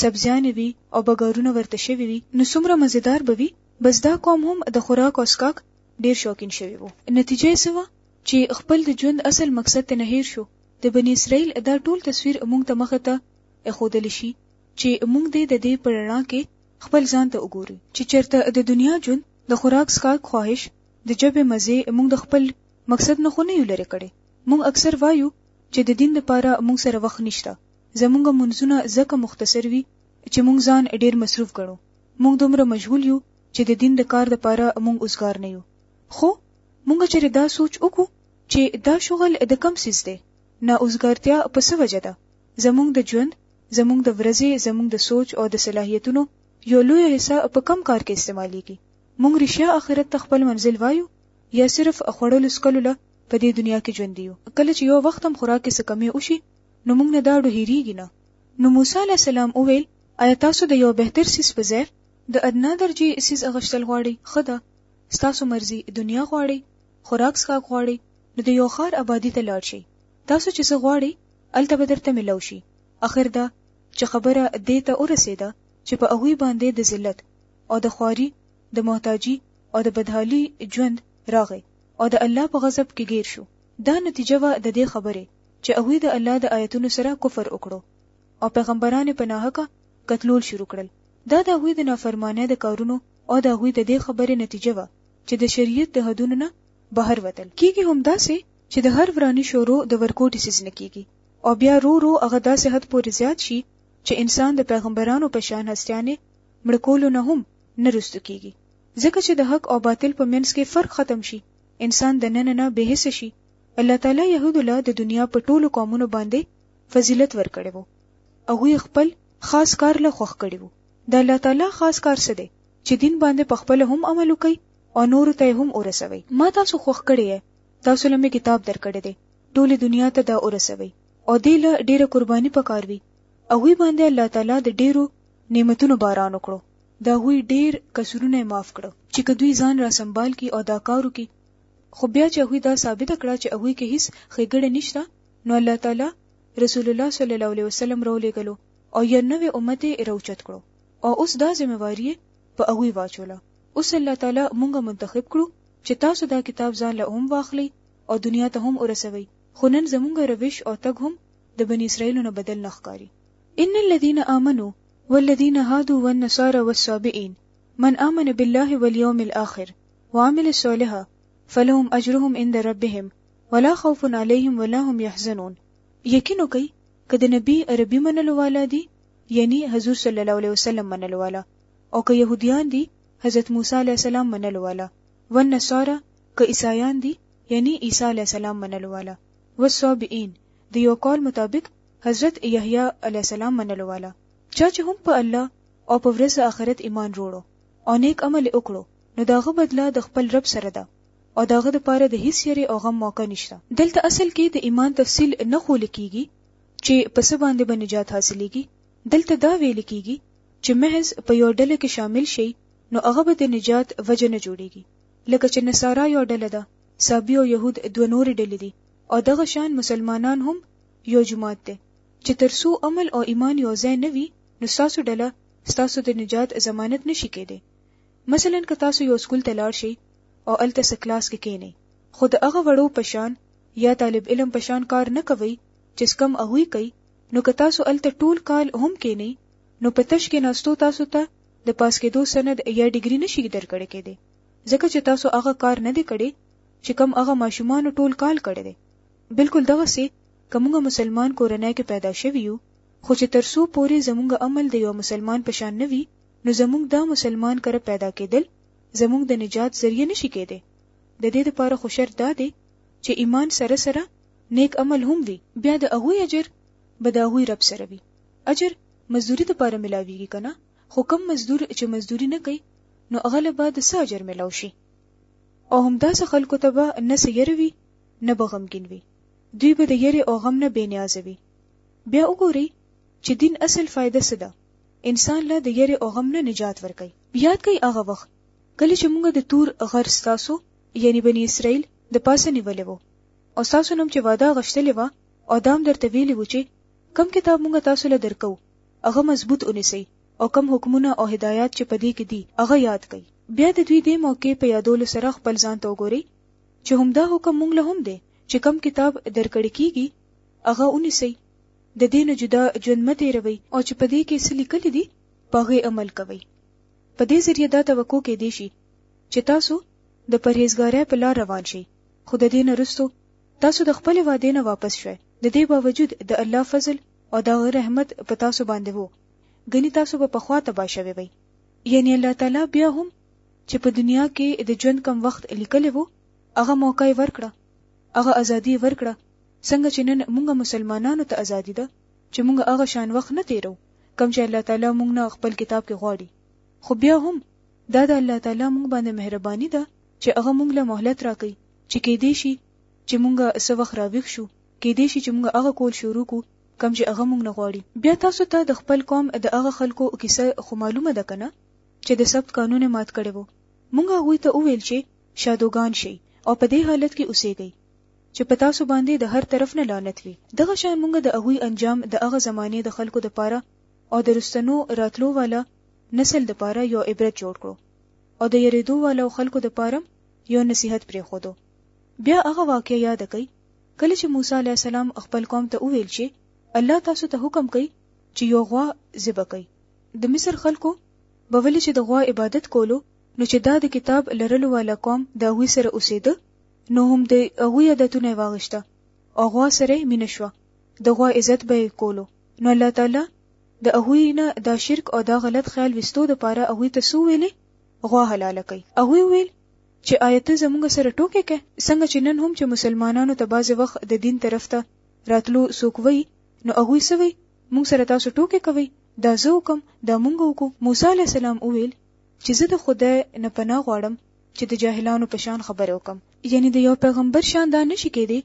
سبزیانې وي او بګارونه ورته شوي وي نو څومره مزیدار به وي بس دا قوم هم د خوراک او سکاک ډیر شوقین شوی وو نتیجه یې سوه چې خپل د ژوند اصل مقصد ته نه هیر شو د بنی اسرائیل دا ټول تصویر موږ ته مخه ته اخودل شي چې موږ دې د دې په رڼا کې خپل ځان ته وګورو چې چرته د دنیا ژوند د خوراک سکاک خواهش د جبه مزه موږ د خپل مقصد نه خو نه یو لري کړي موږ اکثر وایو چې د دین لپاره موږ سره وخت نشته زمونږ مونځونه ځکه مختصر وي چې مونږ ځان ډیر مصروف ګڼو مونږ دومره مشغول یو چې د دین د کار د پاره مونږ اوزګار نه یو خو مونږ چېرې دا سوچ وکړو چې دا شغل د کم سیز دی نا اوزګارتیا په څه وجه ده زمونږ د ژوند زمونږ د ورځې زمونږ د سوچ او د صلاحیتونو یو لوی حصہ په کم کار کې استعمالیږي مونږ رښتیا آخرت ته خپل منزل وایو یا صرف خوړلو سکلو له په دې دنیا کې ژوند یو کله چې یو وخت هم خوراک کې سکمې وشي نو موږ نه داړو هیریږي نه نو موسی علی السلام وویل آیا تاسو د یو بهتر سیس په ځای د ادنا درجه سیس اغشتل غواړي خدا ستاسو مرزي دنیا غواړي خوراک سکاک غواړي نو د یو خار آبادی ته لاړ شي تاسو چې څه غواړي الته به درته ملو شي اخر دا چې خبره دې ته ورسېده چې په هغوی باندې د ذلت او د خواري د محتاجي او د بدحالي ژوند راغی او د الله په غضب کې ګیر شو دا نتیجه وه د دې خبرې چې هغوی د الله د آیتونو سره کفر وکړو او پیغمبران یې په ناحقه قتلول شروع کړل، دا د هغوی د نافرمانۍ د کارونو او د هغوی د دې خبرې نتیجه وه چې د شریعت د حدونو نه بهر وتل. کیږي هم داسې چې د هر وراني شورو د ورکوټي څیز نه کیږي او بیا رو رو هغه داسې حد پورې زیات شي چې انسان د پیغمبرانو په شان هستیانې مړه کولو نه هم نه رستو کیږي ځکه چې د حق او باطل په منځ کې فرق ختم شي انسان د ننه نه بې حسه شي الله تعالی يهودو له د دنیا په ټولو قومونو باندې فضیلت ورکړی وو او هغوی خپل خاص کار له خوښ کړی وو د الله تعالی خاص کار څه دی چې دین باندې په خپل هم عمل وکړي او نور ته هم ورسوي ما تاسو خوښ کړی تاسو لمه کتاب درکړی دی ټول دنیا ته دا ورسوي او دې له ډیره قرباني پکاروي او وی باندې الله تعالی د ډیرو نعمتونو باران وکړو دا هوی ډیر کسرونه معاف کړو چې کدوې ځان را سنبال کی او دا کارو کی خو بیا چې هغوی دا ثابته کړه چې هغوی کې هیڅ ښېګړه نشته نو الله تعالی رسول الله صلی الله علیه وسلم راولېږلو او یو نوی امت یې راوچت کړو او اوس دا ذمه واري په هغوی واچوله اوس الله تعالی مونږه منتخب کړو چې تاسو دا کتاب ځان له هم واخلي او دنیا ته هم ورسوي خو نن زمونږ روش او تګ هم د بنی اسرائیل نه بدل نه ښکاری ان الذين امنوا والذين هادوا والنصارى والصابئين من امن بالله واليوم الاخر وعمل الصالح فلهم اجرهم عند ربهم ولا خوف عليهم ولا هم يحزنون یقین وکي که د نبی عربي منلو والا دي یعنی حضور صلی الله علیه وسلم منلو والا او که يهوديان دي حضرت موسی علیه السلام منلو والا والنصارى که عیسایان دي یعنی عیسی علیه السلام منلو والا والصابئین د یو قول مطابق حضرت یحیی علیه السلام منلو والا چا چې هم په الله او په ورځ آخرت ایمان وروړو او نیک عمل وکړو نو د هغه بدله د خپل رب سره ده او د هغه لپاره د هیڅ یری او غم موقع نشته دلته اصل کې د ایمان تفصیل نه خول کیږي چې په څه باندې به نجات حاصلېږي دلته دا ویل کیږي چې محض په یو ډله کې شامل شي نو هغه به د نجات وجه نه جوړیږي لکه چې نصارا یو ډله ده صابی او يهود دوه نور ډلې دي او دغه شان مسلمانان هم یو جماعت دی چې ترسو عمل او ایمان یو ځای نه وي نو تاسو ډله تاسو د نجات ضمانت نشي کېدی مثلا که تاسو یو سکول ته لاړ شئ او هلته څه کلاس کې کېنئ خو د هغه وړو په شان یا طالب علم په شان کار نه کوئ چې څه کم هغوی کوي نو که تاسو هلته ټول کال هم کېنئ نو په تش کې ناستو تاسو ته د پاس کېدو سند یا ډګري نه شي درکړی کېدی ځکه چې تاسو هغه کار نه دی کړی چې کم هغه ماشومانو ټول کال کړی دی بلکل دغسې که موږ مسلمان کورنۍ کې پیدا شوي یو خو چې تر څو پورې زموږ عمل د یو مسلمان په شان نه وي نو زموږ دا مسلمان کره پیدا کېدل زموږ د نجات ذریعه نشي کېدی د دې لپاره خو شرط دا دی چې ایمان سره سره نیک عمل هم وي بیا د هغوی اجر به د هغوی رب سره وي اجر مزدوري لپاره ملاویږي که نه خو کم مزدور چې مزدوري نه کوي نو هغه له به د څه اجر ملاو شي او همداسې خلکو ته به نه څه یره وي نه به غمګین وي دوی به د یرې او غم نه بې نیازه وي بیا وګورئ چې دین اصل فایده څه ده انسان له د یری او غم نه نجات ورکوي یاد کړئ هغه وخت کله چې موږ د تور غر ستاسو یعنی بنی اسرائیل د پاسه نیولې وو او تاسو نوم چې وعده غشتلې و او دام درته ویلی و چې کم کتاب موږ تاسو له درکو هغه مضبوط ونیسئ او کم حکمونه او هدایات چې پدې کې دي هغه یاد کړئ بیا د دوی د موقع په یادولو سره خپل ځان ته وګورئ چې همدا حکم مونږ له هم دی چې کم کتاب درکړی کیږي هغه ونیسئ د دې نه جدا ژوند مه تیروي او چې په دې کې څه لیکلي دي په هغې عمل کوئ په دې ذریعه دا توقع کېدی شي چې تاسو د پرهیزګارۍ په لار روان شئ خو د دې نه رستو تاسو د خپل وعده نه واپس شوي د دې باوجود د الله فضل او د هغه رحمت په تاسو باندې وو ګني تاسو به پخوا تبا شوي وي یعنی الله تعالی بیا هم چې په دنیا کې د ژوند کم وخت لیکلی وو هغه موقع ورکړه هغه ازادي ورکړه څنګه چې نن مونږه مسلمانانو ته ازادي ده چې مونږه هغه شان وخت نه تیرو کم چې الله تعالی مونږ نه خپل کتاب کې غواړي خو بیا هم دا د الله تعالی مونږ باندې مهرباني ده چې هغه مونږ له مهلت راکړي چې کې دې شي چې مونږه څه وخت راویښ شو کې دې شي چې مونږه هغه کول شروع کو کم چې هغه مونږ نه غواړي بیا تاسو ته د خپل قوم د هغه خلکو کیسه خو معلومه ده کنه چې د سخت قانون مات کړي وو مونږه غوي ته وویل چې شادوغان شي او په دې حالت کې اوسېږي چې په تاسو باندې د هر طرف نه لعنت وي دغه شان مونږ د هغوی انجام د هغه زمانې د خلکو د پاره او د رستنو راتلو والا نسل د پاره یو عبرت جوړ کړو او د یریدو والا خلکو د پاره یو نصیحت پرې خودو بیا هغه واقعه یاد کړئ کله چې موسی علی السلام خپل قوم ته وویل چې الله تاسو ته حکم کوي چې یو غوا ذبح کړئ د مصر خلکو به ولې چې د غوا عبادت کولو نو چې دا د کتاب لرلو والا قوم د هغوی سره اوسېده نو هم د هغوی عادتونه یې واغشته او غوا سره یې مینه شوه د غوا عزت به یې کولو نو الله تعالی د هغوی نه دا شرک او دا غلط خیال وستو دپاره هغوی ته څه وویلې غوا حلاله کړئ هغوی وویل چې آیا ته زموږ سره ټوکې کوې څنګه چې نن هم چې مسلمانانو ته بعضې وخت د دین طرف ته راتلو څوک وایي نو هغوی څه وایي موږ سره تاسو ټوکې کوئ دا زه وکم دا مونږ وکړو موسی علی السلام وویل چې زه د خدای نه پناه غواړم چې د جاهلانو په شان خبره وکم یعنی د یو پیغمبر شان دا نشي کېدی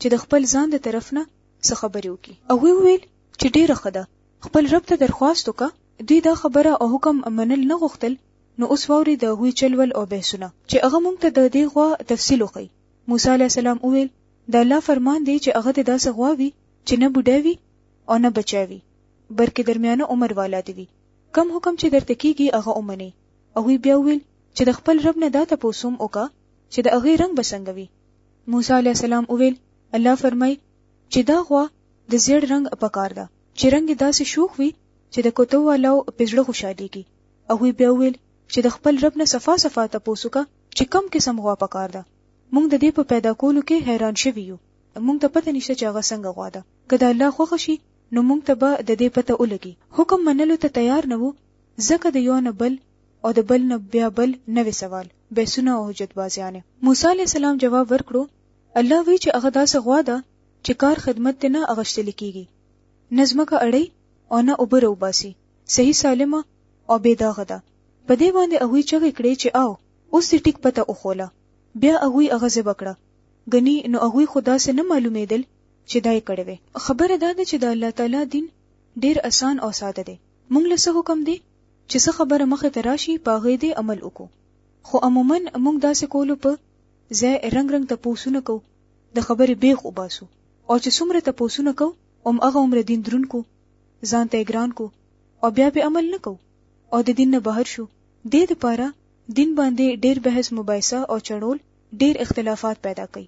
چې د خپل ځان د طرف نه څه خبرې وکي او وی ویل چې ډیره خده خپل رب ته درخواست وکا دوی دا خبره او حکم منل نه غوښتل نو اوس ووري د هوی چلول او بحثونه چې هغه مونږ ته د دې غوا تفصیل وکي موسی علی السلام وویل د الله فرمان دی چې هغه د داسې غواوي چې نه بډاوي او نه بچاوي بلکې درمیانه عمر والا دی وي کم حکم چې درته کیږي هغه اومني هغوی بیا وویل چې د خپل رب نه دا تپوس هم وکړه چې د هغې رنګ به څنګه وي موسی علیه السلام وویل الله فرمای چې دا غوا د زیړ رنګ پکار ده چې رنګ داسې شوخ وي چې د کوتو والاو په زړه خوشحالېږي هغوی بیا وویل چې د خپل رب نه صفا صفا تپوس وکړه چې کم قسم غوا پکار ده مونږ د دې په پیدا کولو کې حیران شوي یو مونږ ته پته نشته چې هغه څنګه غوا ده که د الله خوښ شي نو مونږ ته به د دې پته ولګي حکم منلو ته تیار نه وو ځکه د یو نه بل او د بل نه بیا بل نوې سوال بحثونه او حجت بازیانه موسی علی السلام جواب ورکړو الله وی چې هغه داسې غوا ده چې کار خدمت ته نه اغشتل کیږي نظمکه اړي او نه اوبره وباسي صحیح سالمه او بې داغه ده په دې باندې هغه چغې کړې چې او اوس دې ټیک پته وخوله بیا هغه هغه زب کړه غني نو هغه خدا سه نه معلومېدل چې دای کړي وي خبره دا ده چې د الله تعالی دین ډیر اسان او ساده دی مونږ له څه حکم دی چې څه خبره مخه ته راشي په هغه دې عمل وکړو خو عموما مونږ داسې کولو په ځای رنگ رنگ ته پوسونه کو د خبرې بیخ وباسو او چې څومره ته پوسونه کو ام هغه عمر دین درون کو ځان ته ګران کو او بیا به عمل نکو او د دین نه بهر شو د دې لپاره دین باندې ډیر بحث مباحثه او چړول ډیر اختلافات پیدا کوي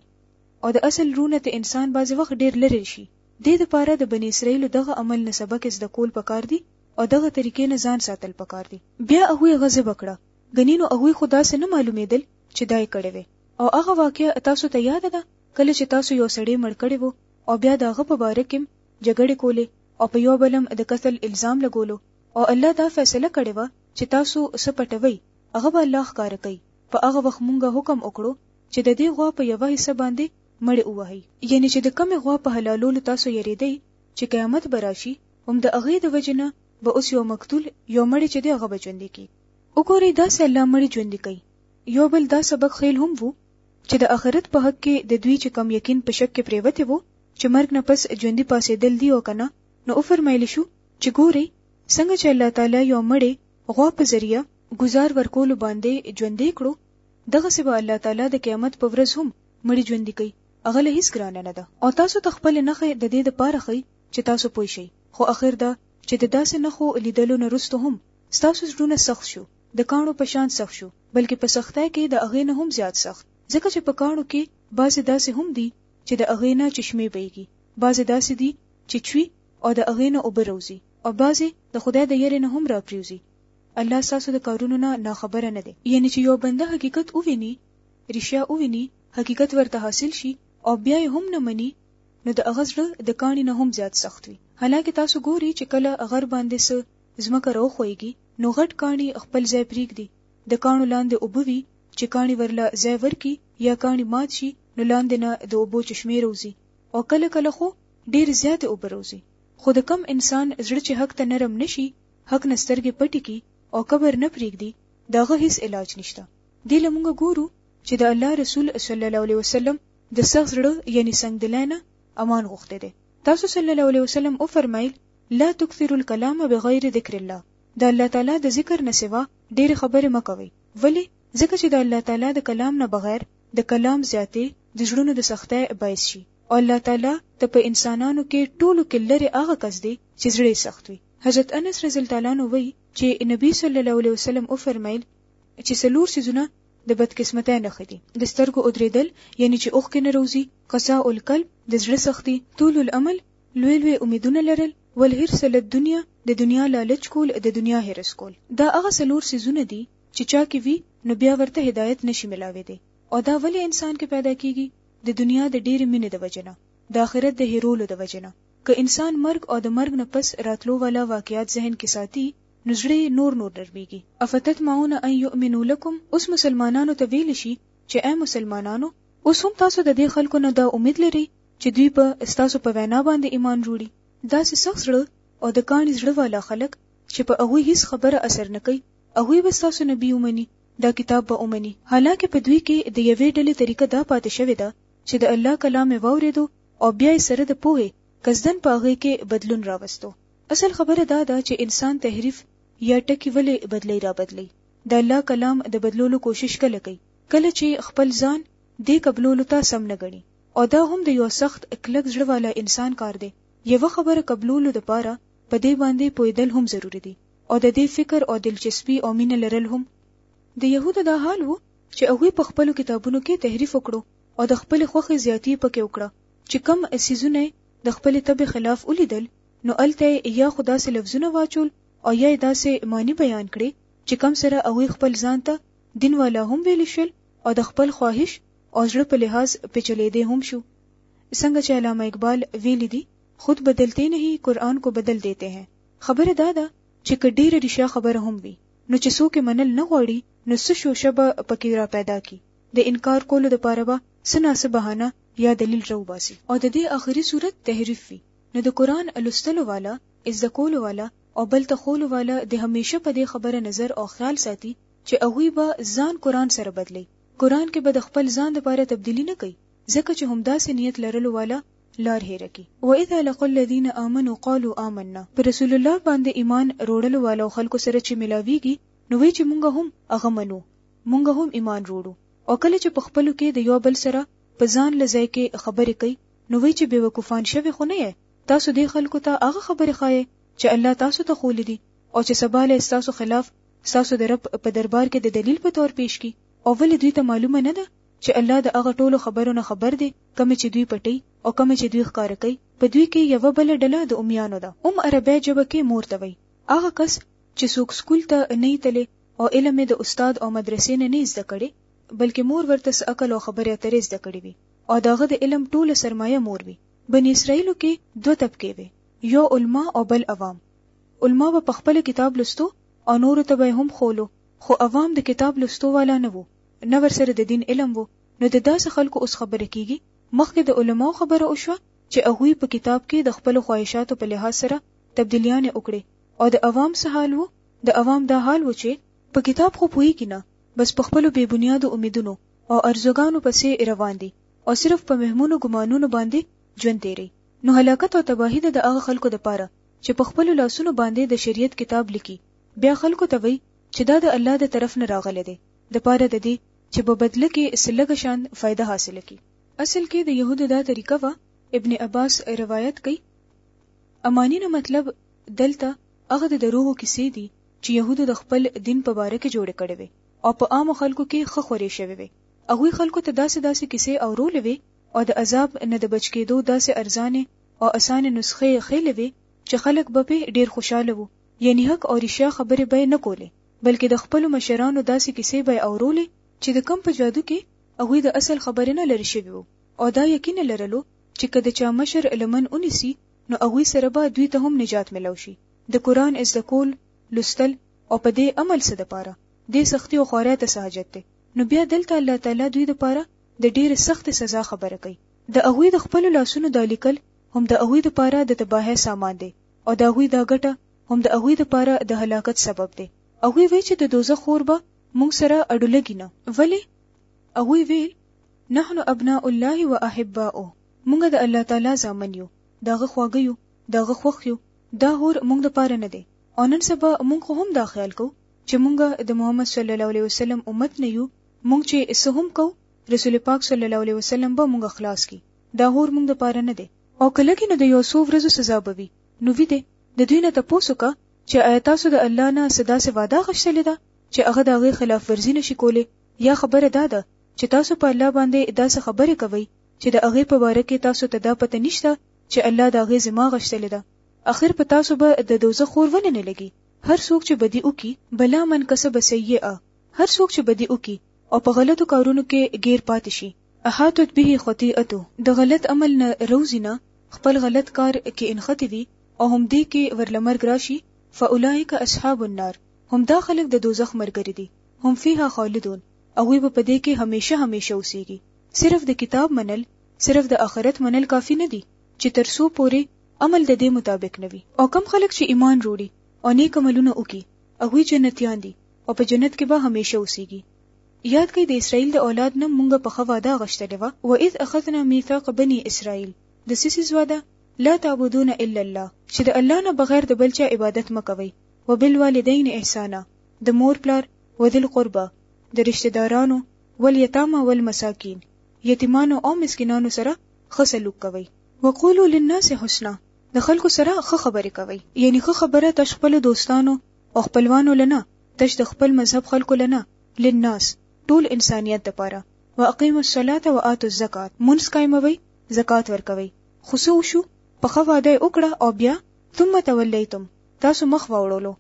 او د اصل رونه ته انسان بعضی وخت ډیر لری شي دې دپاره د بني اسرائیلو دغه عمل نه سبق زده کول پکار دي او دغه طریقې نه ځان ساتل پکار دي. بیا هغوی غضب کړه، ګني نو هغوی خو داسې نه معلومېدل چې دا یې کړې وې. او هغه واقعه تاسو ته یاده ده کله چې تاسو یو سړی مړ کړی وو او بیا د هغه په باره کې هم جګړې کولې او په یو بل هم د قتل الزام لګولو او الله دا فیصله کړې وه چې تاسو څه پټوئ هغه به الله ښکاره کوي. په هغه وخت مونږ حکم وکړو چې د دې غوا په یوه حصه باندې مړې ووهئ یعنې چې د کومې غوا په حلالولو تاسو یریدئ چې قیامت به راشي هم د هغې د وجې نه به اوس یو مقتول یو مړی چې دی هغه به ژوندی کی وګورئ داسې الله مړي ژوندي کوي یو بل دا سبق خیل هم وو چې د آخرت په حق کې د دوی چې کم یقین په شک کې پریوته وو چې مرګ نه پس ژوندي پاسېدل دی او کنه نو وفرمایل شو چې ګوري څنګه چې الله تعالی یو مړی غوا په ذریعہ گزار ورکول باندې ژوندې کړو دغه سبا الله تعالی د قیامت په ورځ هم مړي ژوندي کوي هغه له هیڅ ګرانه نه ده او تاسو ته خپل نخې د دې لپاره خي چې تاسو پوه شئ خو اخر دا چې د داسې نخو لیدلو نه رسته هم ستاسو زړونه سخت شو د کاڼو په شان سخت شو بلکې په سختۍ کې د هغې نه هم زیات سخت ځکه چې په کاڼو کې بعضې داسې هم دي چې د هغې نه چشمې بهیږي بعضې داسې دي چې چوي او د هغې نه اوبه روزي او بعضې د خدای د یرې نه هم راپریوزي الله ستاسو د کارونو نه ناخبره نه دی یعنی چې یو بنده حقیقت وویني رښتیا وویني، حقیقت ورته حاصل شي او بیا یې هم نه مني، نو د هغه زړه د کاڼي نه هم زیات سخت وي. حالانکه تاسو ګوري چې کله غر باندې څه ځمکه راوښویږي، نو غټ کاڼي خپل ځای پریږدي، د کاڼو لاندې اوبه وي، چې کاڼي ورله ځای ورکړي یا کاڼي مات شي، نو لاندې نه د اوبو چشمې راوځي او کله کله خو ډېرې زیاتې اوبه راوځي. خو د کوم انسان زړه چې حق ته نرم نه شي، حق نه سترګې پټې کړي او کبر نه پریږدي، د هغه هیڅ علاج نشته. دې له مونږه ګورو چې د الله رسول صلی الله علیه وسلم د سخت زړه یعنی سنگدلانه امان غوښته دی تاسو صلی الله علیه وسلم او فرمایل لا تکثر الكلام بغیر ذکر الله د الله تعالی د ذکر نه سوا ډېر خبرې مکوي ولی ځکه چې د الله تعالی د کلام نه بغیر د کلام زیاتې د ژوند د سختۍ باعث شي او الله تعالی ته په انسانانو کې ټولو کې لري هغه کس دی چې زړه سخت وي حضرت انس رضی الله عنه وایي چې نبی صلی الله علیه وسلم او فرمایل چې څلور سيزونه د بدقسمتۍ نښې دي د سترګو ودرېدل یعنی چې اوښکې نه روزي قسا القلب د زړه سختي طول العمل لوی لوی امیدونه لرل والحرص له دنیا د دنیا لالچ کول د دنیا حرس کول دا هغه څلور سيزونه دي چې چا کې وي نو بیا ورته هدایت نشي ملاوي دي او دا ولې انسان کې پیدا کیږي د دنیا د ډېرې مینې د وجنه د آخرت د هیرولو د وجنه که انسان مرګ او د مرګ نه پس راتلو والا واقعیات ذهن کې ساتي نو زړه نور نور نرمیږي افتطمعون ان یؤمنو لکم اوس مسلمانانو ته ویل شي چې اي مسلمانانو اوس هم تاسو د دې خلکو نه دا امید لري چې دوی به استاسو په وینا باندې ایمان جوړي دا سه سخت زړه او د کاڼي زړه والا خلک چې په هغه هیڅ خبره اثر نه کوي هغه به تاسو نبی ومني دا کتاب به ومني حالانکه په دوی کې د یوې ډلې طریقه دا پاتې شوې ده چې د الله کلام یې واورېدو او بیا یې سره د پوهې قصدن په هغې کې بدلون راوستو اصل خبره دا ده چې انسان تحریف یا ټکي ولې بدلوي را بدلوي؟ د الله کلام د بدلولو کوشش کله کوي؟ کله چې خپل ځان دې قبلولو ته سم نه ګڼي او دا هم د یو سخت کلک زړه والا انسان کار دی. یوه خبره قبلولو د پاره په دې باندې پوهېدل هم ضروري دي او د دې فکر او دلچسپي او مینه لرل هم. د یهودو دا حال وو چې هغوی په خپلو کتابونو کې تحریف وکړو او د خپلې خوښې زیاتي پکې وکړه چې کوم څیزونه یې د خپلې طبع خلاف ولیدل نو هلته یې یا خو داسې لفظونه واچول او یا یې داسې معنی بیان کړې چې کوم سره هغوی خپل ځان ته دین والا هم ویلی شول او د خپل خواهش او زړه په لحاظ پیچلیدې هم شو څنګه چې علامه اقبال ویلی دي خود بدلتې نه قرآن کو بدل دیته هې خبره دا ده چې که ډیره ریشه خبره هم وي نو چې څوک منل نه غواړي نو څه شوشه به پکې را پیدا کی د انکار کولو لپاره به څه ناسه بهانه یا دلیل راوباسي او د دې اخري صورت تحریف وي نو د قرآن لوستلو والا، زده کولو والا او بل ته ښولو والا دې همېشه په دې خبره نظر او خیال ساتي چې هغوی به ځان قرآن سره بدلوي، قرآن کې به د خپل ځان لپاره تبدیلي نه کوي، ځکه چې همداسې نیت لرلو والا لار هېره کړي. واذا لقوا الذین آمنوا قالوا آمنا. په رسول الله باندې ایمان روړلو والو خلکو سره چې ملاویږي نو وایي چې مونږ هم هغه منو، مونږ هم ایمان روړو او کله چې په خپلو کې د یو بل سره په ځان له ځای کې خبرې کوي نو وایي چې بیوقوفان شوي خو نه یې تاسو دې خلکو ته هغه خبرې ښایې چې الله تاسو ته ښولې دي او چې سبا له ستاسو خلاف ستاسو د رب په دربار کې د دلیل په تور پیش کی او ولې دوی ته معلومه نه ده چې الله د هغه ټولو خبرو نه خبر دی کومې چې دوی پټي او کومې چې دوی ښکاره کوي په دوی کې یوه بله ډله د امیانو ده ام عربی ژبه کې مور ته وایي هغه کس چې څوک سکول ته نه تللی او علم د استاد او مدرسې نه نه زده کړي بلکې مور ورته څه عقل او خبرې اترې زده کړې وي او دغه د علم ټوله سرمایه مور وي بنی اسرائیلو کې دوه طبقې وي یو علما او بل عوام علما به په خپل کتاب لستو او نور ته به هم خولو خو عوام د کتاب لستو والا نه وو نه ورسره د دین علم وو نو د داسې خلکو اوس خبره کیږي مخکې د علماو خبره وشوه چې هغه په کتاب کې د خپل خواهشاتو په لحاظ سره تبدیلیاں وکړي او د عوام سهال وو د عوام دا حال و چې په کتاب خو پوي کینه بس په خپلو بې بنیادو امیدونو او ارزوګانو پسې روان دي او صرف په مهمونو ګمانونو باندې ژوند تیری نو هلاکت او تباهی ده د هغه خلکو د پاره چې په خپلو لاسونو باندې د شریعت کتاب لیکي بیا خلکو ته وایي چې دا د الله د طرف نه راغلی دی د پاره د دې چې به بدله کې څه لږه شان فایده حاصله کړي اصل کې د یهودو دا طریقه وه ابن عباس روایت کوي اماني نه مطلب دلته هغه د دروغو کیسې دي چې یهودو د خپل دین په باره کې جوړې کړې وې او په عامو خلکو کې ښه خورې شوې وې. هغوی خلکو ته داسې داسې کیسې اورولې وې او د عذاب نه د بچ کېدو داسې ارزانې او اسانې نسخې یې ښېلې وې چې خلک به پرې ډېر خوشاله وو، یعنې حق او رښتیا خبرې به یې نه کولې بلکې د خپلو مشرانو داسې کیسې به یې اورولې چې د کوم په جادو کې هغوی د اصل خبرې نه لرې شوي وو او دا یقین یې لرلو چې که د چا مشر لمن ونیسي نو هغوی سره به دوی ته هم نجات ملاو شي، د قرآن ازده کول، لوستل، او په دې عمل څه دپاره دې سختي او خوارۍ ته څه حاجت دی؟ نو بیا دلته الله تعالی دوی دپاره د ډېرې سختې سزا خبره کوي. د هغوی د خپلو لاسونو دا لیکل هم د هغوی دپاره د تباهۍ سامان دی او د هغوی دا ګټه هم د هغوی دپاره د هلاکت سبب دی. هغوی وایي چې د دوزخ اور به مونږ سره اډولګي نه. ولې؟ هغوی ویل. نحن ابناء الله و احباؤه مونږ د الله تعالی زامن یو داغه خواږه یو داغه خوښ یو دا هور مونږ د پاره نه دی او نن سبا مونږ خو هم دا خیال کو چې مونږ د محمد صلی الله علیه وسلم امت نه یو مونږ چې څه هم کو رسول پاک صلی الله علیه وسلم به مونږ خلاص کی دا هور مونږ د پاره نه دی او کله کې نو د یو څو ورځو سزا به وي نو وی دی د دوی نه تاسو کا چې آیا تاسو د الله نه صدا سه وعده غشتلې ده چې هغه د هغه خلاف ورزي نشي کولی یا خبره دا ده چې تاسو په الله باندې داسې خبرې کوئ چې د هغې په باره کې تاسو ته دا پته نشته چې الله د هغې ذمه غشتلې ده اخر په تاسو به د دوزخ خور ولې نه لګي هر څوک چې بدی وکي بلا من کسب سیئه هر څوک چې بدی وکي او په غلطو کارونو کې غیر پاتې شي احاطت به خطیئته د غلط عمل نه روزي نه خپل غلط کار کې انختی وي او هم دې کې ورلمر راشي فاولائک اصحاب النار هم دا خلک د دوزخ مرګري دي هم فيها خالدون هغوی به په دې کې همیشه همیشه اوسیږي. صرف د کتاب منل، صرف د آخرت منل کافي نه دي چې تر څو پورې عمل د دې مطابق نه وي. او کوم خلک چې ایمان روړي او نیک عملونه وکړي هغوی جنتیان دي او په جنت کې به همیشه اوسیږي. یاد کړئ د اسراییل د اولاد نه مونږ پخه وعده غشتلې وه، واذ اخذنا میثاق بنی اسراییل، د څه څیز وعده؟ لا تعبدون الا الله، چې د الله نه بغیر د بل چا عبادت مه کوئ، وبالوالدین احسانا، د مور پلار وذی القربا د رشته دارانو والیتاما والمساکین یتیمانو او مسکینانو سره ښه سلوک کوئ وقولو للناس حسنا د خلکو سره ښه خبرې کوئ یعنی ښه خبره تش خپل دوستانو او خپلوانو لنه تش د خپل مذهب خلکو لنه للناس ټول انسانیت لپاره واقیموا الصلاه واتوا الزکات منځ قائموي زکات ورکوي خو څه وشو په ښه وعده وکړه او بیا ثم تولیتم تاسو مخ واوړولو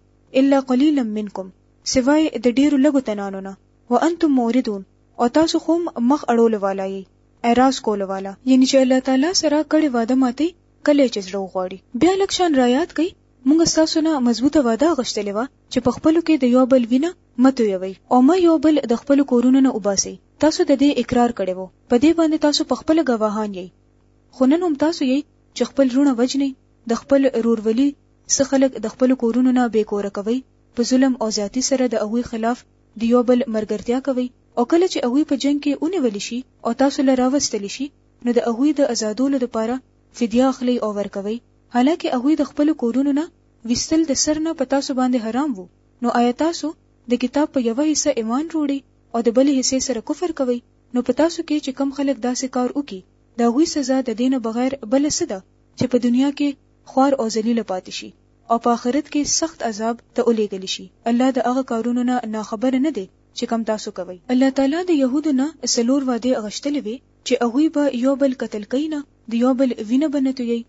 الا قليلا منکم سوای د ډیرو لګو تنانو نه وانتم موردون او تاسو خو مخ اړول والای اعراض کول والا یعنی چې الله تعالی سره کړي وعده ماتي کله چې زړه غواړي بیا لکشان رایات کوي موږ تاسو نه مضبوطه وعده غشتلې و چې په خپل کې د یو بل وینه متو یوي او ما یو بل د خپل کورونو نه وباسي تاسو د دې اقرار کړي وو په دې باندې تاسو په خپل گواهان یې خو نن هم تاسو یې چې خپل رونه وجني د خپل رورولي څه خلک د خپل کورونو نه بې کوره کوي په ظلم او زیاتی سره د هغوی خلاف د یو بل مرګرتیا کوي او کله چې هغوی په جنگ کې ونیول شي او تاسو له راوستل شي نو د هغوی د ازادولو لپاره فدیه اخلي او ورکوي حالکه هغوی د خپل کورونو نه وستل د سر نه په تاسو باندې حرام وو نو آیا تاسو د کتاب په یوه حصہ ایمان وروړي او د بل حصے سره کفر کوي نو په تاسو کې چې کم خلک داسې کار وکي د هغوی سزا د دې نه بغیر بله څه ده چې په دنیا کې خوار او ذلیل پاتې شي او په آخرت کې سخت عذاب ته ولېږل شي الله د هغه کارونو نه ناخبره نه دی چې کوم تاسو کوئ الله تعالی د یهودو نه څلور وعدې غشتلې وې چې هغوی به یو بل قتل کوي نه د یو بل وینه به نه تویوي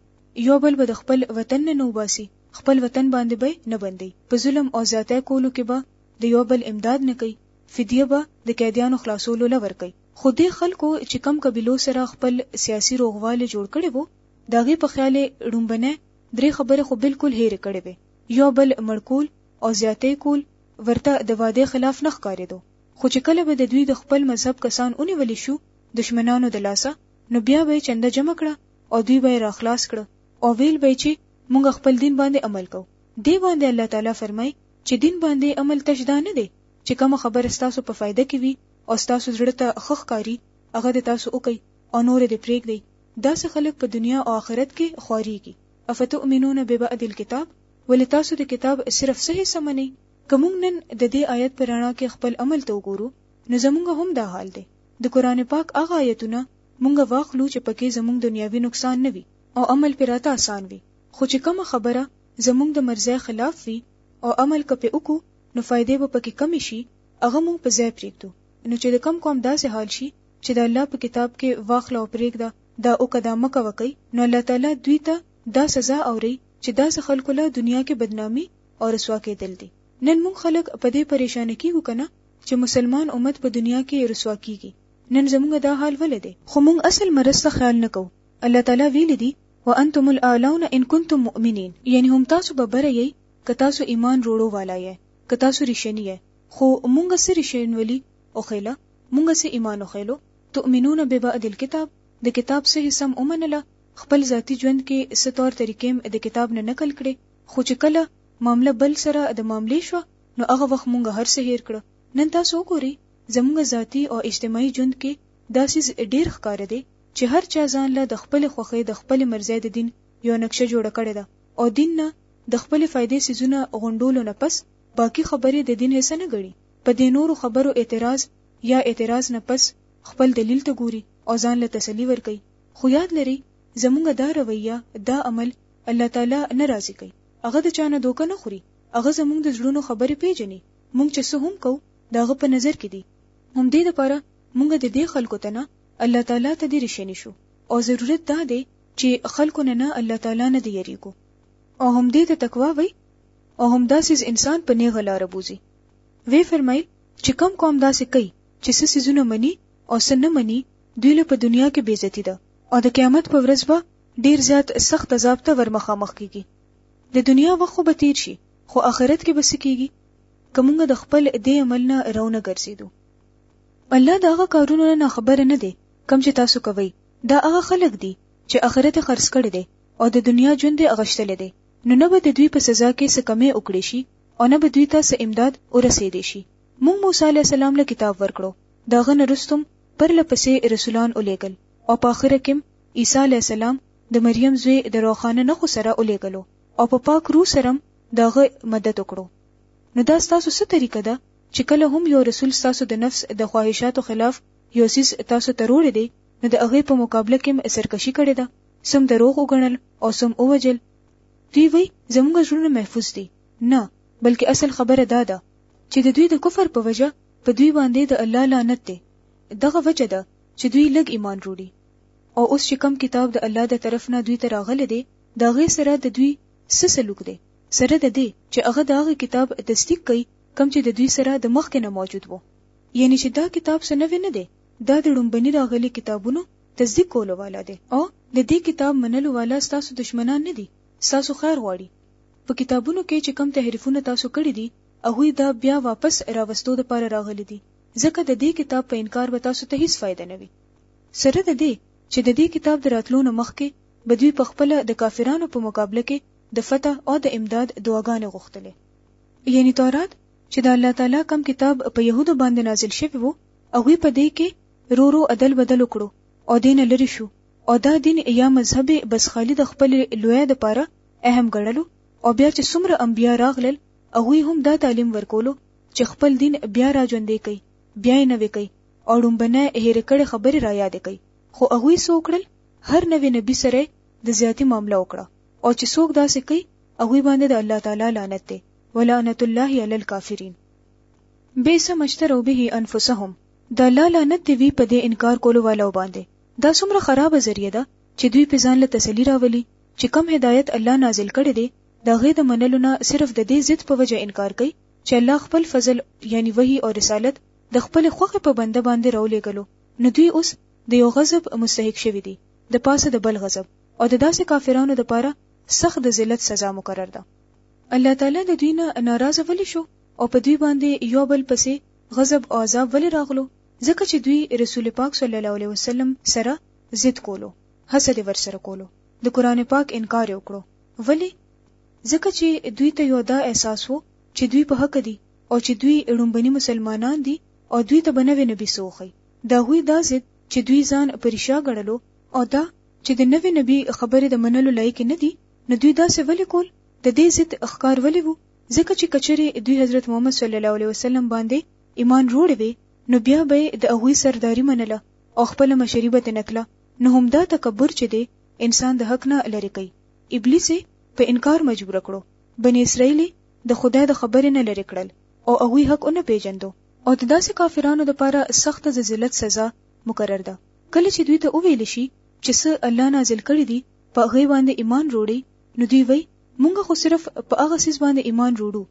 یو بل به د خپل وطن نه نه وباسي خپل وطن باندې به نه بندي په ظلم او زیاتی کولو کې به د یو بل امداد نه کوي فدیه به د قیدیانو خلاصولو له ورکوي خو دې خلکو چې کوم قبیلو سره خپل سیاسي روغوالی جوړ کړی وو، د هغې په خیال یې ړومبنی درې خبرې خو بلکل هېرې کړې وې، یو بل مړ کول او زیاتی کول ورته د وعدې خلاف نه ښکارېدو، خو چې کله به د دوی د خپل مذهب کسان ونیول شو دښمنانو د لاسه، نو بیا به یې چنده جمع کړه او دوی به یې را خلاص کړه او ویل به یې چې مونږ خپل دین باندې عمل کوو. دې باندې الله تعالی فرمایي چې دین باندې عمل تش دا نه دی چې کومه خبره ستاسو په فایده کې وي او ستاسو زړه ته ښه ښکاري هغه دې تاسو وکړئ او نوره دې پرېږدئ، داسې خلک په دنیا او آخرت کې خوارېږي، افتؤمنون ببعض الکتاب، ولې تاسو د کتاب صرف څه حصه منئ، که موږ نن د دې آیت په رڼا کې خپل عمل ته وګورو نو زموږ هم دا حال دی، د قرآن پاک هغه آیتونه موږ واخلو چې پکې زموږ دنیاوي نقصان نه وي او عمل پرې راته اسان وي، خو چې کومه خبره زموږ د مرضۍ خلاف وي او عمل که پرې وکړو نو فائدې به پکې کمې شي هغه مونږ په ځای پریږدو نو چې د کم قوم داسې حال شي چې د الله په کتاب کې واخله او پریږده دا او کدا مکه وکي نو الله تعالی دوی ته دا سزا اوري چې دا څه خلکو له دنیا کې بدنامي او رسوا کېدل دي نن موږ خلک په دې پریشان کیږو کنه چې مسلمان امت په دنیا کې رسوا کیږي نن زموږ دا حال ولې دی خو موږ اصل مرسته خیال نه کوو الله تعالی ویل دي وانتم الاعلون ان کنتم مؤمنین یعنی هم تاسو به بره یی که تاسو ایمان روړو والا یی که تاسو ریشنی یی خو مونږ څه ریشنولی اوخیله مونږ څه ایمان اوخیلو تؤمنون ببعد الکتاب د کتاب څه حصه م ومنله خپل ذاتی ژوند کی څه طور طریقی م د کتاب نه نقل کړی خو چی کله معامله بل سره د معاملی شوه نو هغه وخت مونږ هر څه هیر کړه نن تاسو وګورئ زمونږ ذاتی او اجتماعی ژوند کی دا څیز ډیر ښکاره دی چی هر چا ځان له د خپلی خوښی د خپلی مرضی د دین یوه نقشه جوړه کړی ده. او دین نه د خپلې فایدې څیزونه غونډولو نه پس باقی خبرې د دین حصه نه ګڼي، په دې نورو خبرو اعتراض یا اعتراض نه پس خپل دلیل ته ګوري او ځان له تسلی ورکوي، خو یاد لرئ زمونږ دا رویه، دا عمل الله تعالی نه راضي کوي، هغه د چا نه دوکه نه خوري، هغه زمونږ د زړونو خبرې پیژني، مونږ چې څه هم کوو د هغه په نظر کې دي. همدې لپاره مونږ د دې خلکو ته نه الله تعالی ته دې رښیني شو او ضرورت دا دی چې خلکو نه نه الله تعالی نه دی یریګو او هم دې ته تقوا وای او هم داسې انسان په نیغه لار بوزي وی فرمایل چې کم قوم داسې کوي چې څه سيزونه مني او څه نه مني دوی له په دنیا کې بیزتی ده او د قیامت په ورځ به ډیر زیات سخت عذاب ته ورمخامخ کیږي د دنیا وخت به تیر شي خو آخرت کې به سکیږي کومه د خپل دې عمل نه رونه ګرځیدو الله دا هغه کارونه نه خبر نه دی کم چې تاسو کوي دا هغه خلک دي چې آخرت خرڅ کړی دی او د دنیا ژوند یې اغشتلی دی نو نه به د دوی په سزا کې څه کمی وکړی شي او نه به دوی ته څه امداد ورسېدی شي موږ موسی علیه السلام له کتاب ورکړو د هغه نه وروسته هم پرله پسې رسولان ولېږل او په آخره کې هم عیسی علیه السلام د مریم زوی د روښانه نښو سره ولېږلو او په پاک روح سره هم د هغه مدد وکړو نو دا ستاسو څه طریقه ده چې کله هم یو رسول ستاسو د نفس د خواهشاتو خلاف یو سیز تاسو ته روړی دی نو د هغه په مقابله کې مې سرکشي کړې ده سم دروغ وګڼل او سم اوجل دوی وی زموږ زړونه محفوظ دي نه بلکې اصل خبره دا ده چې د دوی د کفر په وجه په دوی باندې د الله لعنت دی دغه وجه ده چې دوی لږ ایمان وروړي او اوس چې کم کتاب د الله د طرف نه دوی ته راغلی دی دا غي سره د دوی څه سلوک دی سره د دې چې هغه دغه کتاب تصدیق کوي کم چې د دوی سره د مخکې نه موجود وو یعنی چې دا کتاب څه نوی نه دی دا د ړومبني راغلي کتابونو تصدیق کولو والا دی او د دې کتاب منلو والا ستاسو دشمنان نه دي ستاسو خیر غواړي په کتابونو کې چې کم تحریفونه تاسو کړی دي هغه دا بیا واپس راوستو د پاره راغلي دي ځکه د دې کتاب په انکار به تاسو ته هیڅ فائدہ نه وي سره د دې چې د دې کتاب د راتلو نه مخکې بدوی په خپل د کافرانو په مقابله کې د فتح او د امداد دعاګانې غوښتلې یعنی تورات چې د الله تعالی کم کتاب په يهودو باندې نازل شوی وو هغه په دې کې رو رو عدل بدل وکړو او دین لری شو او دا دین یا مذهب بس خالی د خپل لوی د پاره اهم ګڼلو او بیا چې څومره انبیا راغلل هغه هم دا تعلیم ورکولو چې خپل دین بیا را ژوندې کوي بیا یې نوې کوي او ډومبنه هېر کړي خبرې را یاد کوي خو هغه سوکړل هر نوې نبی سره د زیاتی معاملې وکړه او چې څوک داسې کوي هغه باندې د الله تعالی لعنت دی ولعنت الله علی الکافرین بیس مشترو به انفسهم د الله لعنت دی وی په دې انکار کولو والو باندې دا څومره خراب ذریعہ ده چې دوی په ځان له تسلی راولي چې کم هدایت الله نازل کړي دي دا غي د منلو نه صرف د دې ضد په وجه انکار کوي چې الله خپل فضل یعنی وحی او رسالت د خپل خوخه په بنده باندې راولې غلو نو دوی اوس د یو غضب مستحق شوی دي د پاسه د بل غضب او د داسې کافرانو لپاره سخت د ذلت سزا مقرر ده الله تعالی د دوی نه ناراضه ولې شو او په دوی باندې یو بل پسې غضب او عذاب ولې راغلو ځکه چې دوی رسول پاک صلی الله علیه وسلم سره ضد کولو حسد ورسره کولو د قران پاک انکار وکړو ولی ځکه چې دوی ته یو دا احساس وو چې دوی په حق دي او چې دوی اړومبني مسلمانان دي او دوی ته بنوي نبی سوخي دا هوی دا ضد چې دوی ځان پرشا غړلو او دا چې د نوې نبی خبره د منلو لایق نه دي نو دوی داسې ولې کول د دې ضد اخکار ولې وو ځکه چې کچري دوی حضرت محمد صلی الله علیه وسلم باندې ایمان روړ وي نو بیا به د هغوی سرداری منله او خپل مشری به تنکله نو همدا تکبر چې دی انسان د حق نه لری کوي ابلیس په انکار مجبور کړو بنی اسرائیل د خدای د خبرې نه لری کړل او هغوی حق نه پیژندو او د داسې کافرانو لپاره سخت د ذلت سزا مقرر ده کله چې دوی ته وویل شي چې څه الله نازل کړی دي په هغه باندې ایمان وروړي نو دوی وای مونږ خو صرف په هغه سیس باندې ایمان وروړو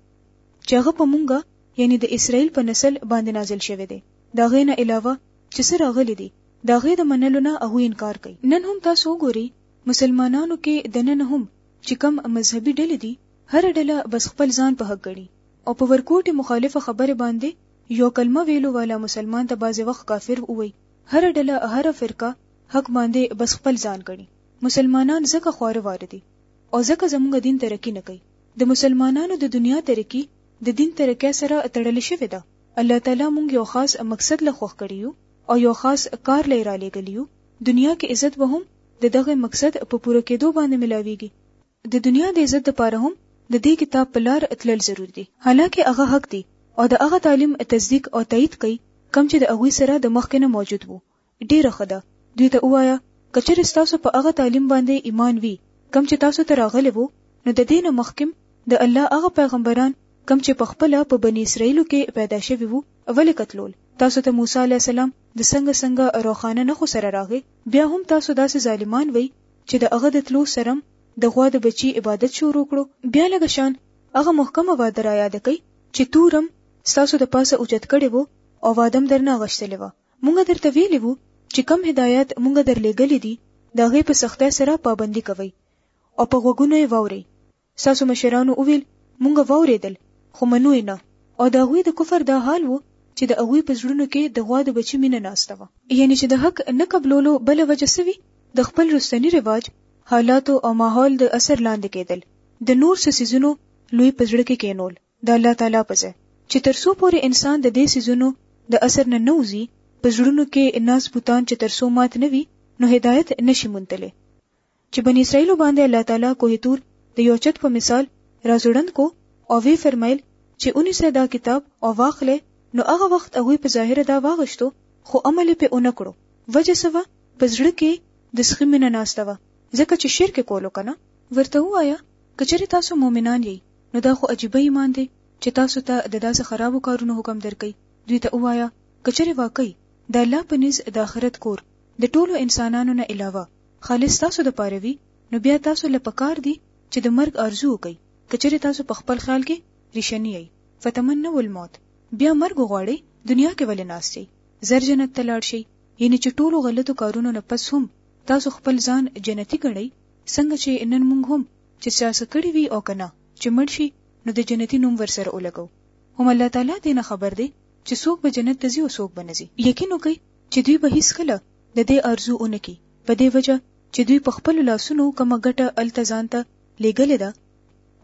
چې هغه په مونږه یعنی د اسرائیل په نسل باندې نازل شوی دی دا غینه علاوه چې سره غلي دي دا غې د منلو نه هغه انکار کوي نن هم تاسو وګورئ مسلمانانو کې د نن هم چې کم مذهبي ډلې دي هر ډله بس خپل ځان په حق ګڼي او په ورکوټي مخالفه خبره باندې یو کلمه ویلو والا مسلمان ته بعضې وخت کافر ووي هره ډله هره فرقه حق باندې بس خپل ځان ګڼي مسلمانان ځکه خواره واره دي او ځکه زمونږ دین ترقی نه کوي د مسلمانانو د دنیا ترقی د دین ترقی سره تړل شوی ده الله تعالی مونږ یو خاص مقصد له خوښ کړی یو او یو خاص کار لې را لېګلی یو دنیا کې عزت به هم د دغه مقصد په پوره کېدو باندې ملاویږي د دنیا د عزت لپاره هم د دې کتاب په لار اتلل ضرور دي حالانکه هغه حق دي او د هغه تعلیم تصدیق او تایید کوي کم چې د هغوی سره د مخکې نه موجود وو ډیره ښه ده دوی ته ووایه که چېرې ستاسو په هغه تعلیم باندې ایمان وي کم چې تاسو ته راغلی وو نو د دې نه مخکې د الله هغه پیغمبران کم چې په خپله په بني اسرائیلو کې پیدا شوي وو ولې قتلول تاسو ته موسی علیه السلام د څنګه څنګه روښانه نښو سره راغی بیا هم تاسو داسې ظالمان وئ چې د هغه د تلو سرم د غوا د بچی عبادت شروع کړو بیا لګ شان هغه محکمه وعده را یاد کړي چې تورم ستاسو د پاسه اوچت کړي وو او وادم درنه غشتلې و مونږ درته ویلی وو چې کم هدایت مونږ درلېګلې دي د هغې په سختۍ سره پابندي کوي او په غوږونو یې واوري ستاسو مشرانو وویل، مونږ واورېدل، خو منو یې نه، او د هغوی د کفر دا حال وو چې د هغوی په زړونو کې د غوا د بچي مینه ناسته وه. یعنې چې د حق نه قبلولو بله وجه څه وي؟ د خپل رستني رواج، حالاتو او ماحول د اثر لاندې کېدل، د نور څه څیزونو لوی په زړه کې کېنول د الله تعالی په ځای، چې تر څو پورې انسان د دې څیزونو د اثر نه نه وځي، په زړونو کې ناست بتان چې تر څو مات نه وي، نو هدایت نه شي موندلی. چې بنی اسرائیل باندې الله تعالی کوه تور د یو چت په مثال راځوړند کو او وی فرمایل چې اونې سه دا کتاب او واخله نو هغه وخت هغه په ظاهر دا واغشتو خو عمل په اونه کړو وجه سوا پزړه کې د سخمنه ناشته و ځکه چې شرک کولو کنه ورته وایا کچره تاسو مؤمنان یې نو دا خو عجیب ایمان دی چې تاسو ته د داسې خرابو کارونو حکم درکې دوی ته وایا کچره واقعي د الله په نس د آخرت کور د ټولو انسانانو نه علاوه خالص تاسو د پاره وي نو بیا تاسو له پکار دي چې د مرګ آرزو وکړئ که چېرې تاسو په خپل خیال کې ریشني یئ فتمنو الموت بیا مرګ وغواړئ دنیا کې ولې ناست یئ زر جنت ته لاړ شئ یعنی چې ټولو غلطو کارونو نه پس هم تاسو خپل ځان جنتی ګڼئ څنګه چې نن مونږ هم چې چا څه کړي وي او کنه چې مړ شي نو د جنتی نوم ورسره ولګو هم الله تعالی دې نه خبر دی چې څوک به جنت ته ځي او څوک به نه ځي یقین وکړئ چې دوی به هیڅکله د دې ارزو ونه کی په دې وجه چې دوی په خپل لاسونو کومه ګټه الته ځانته لېګلې ده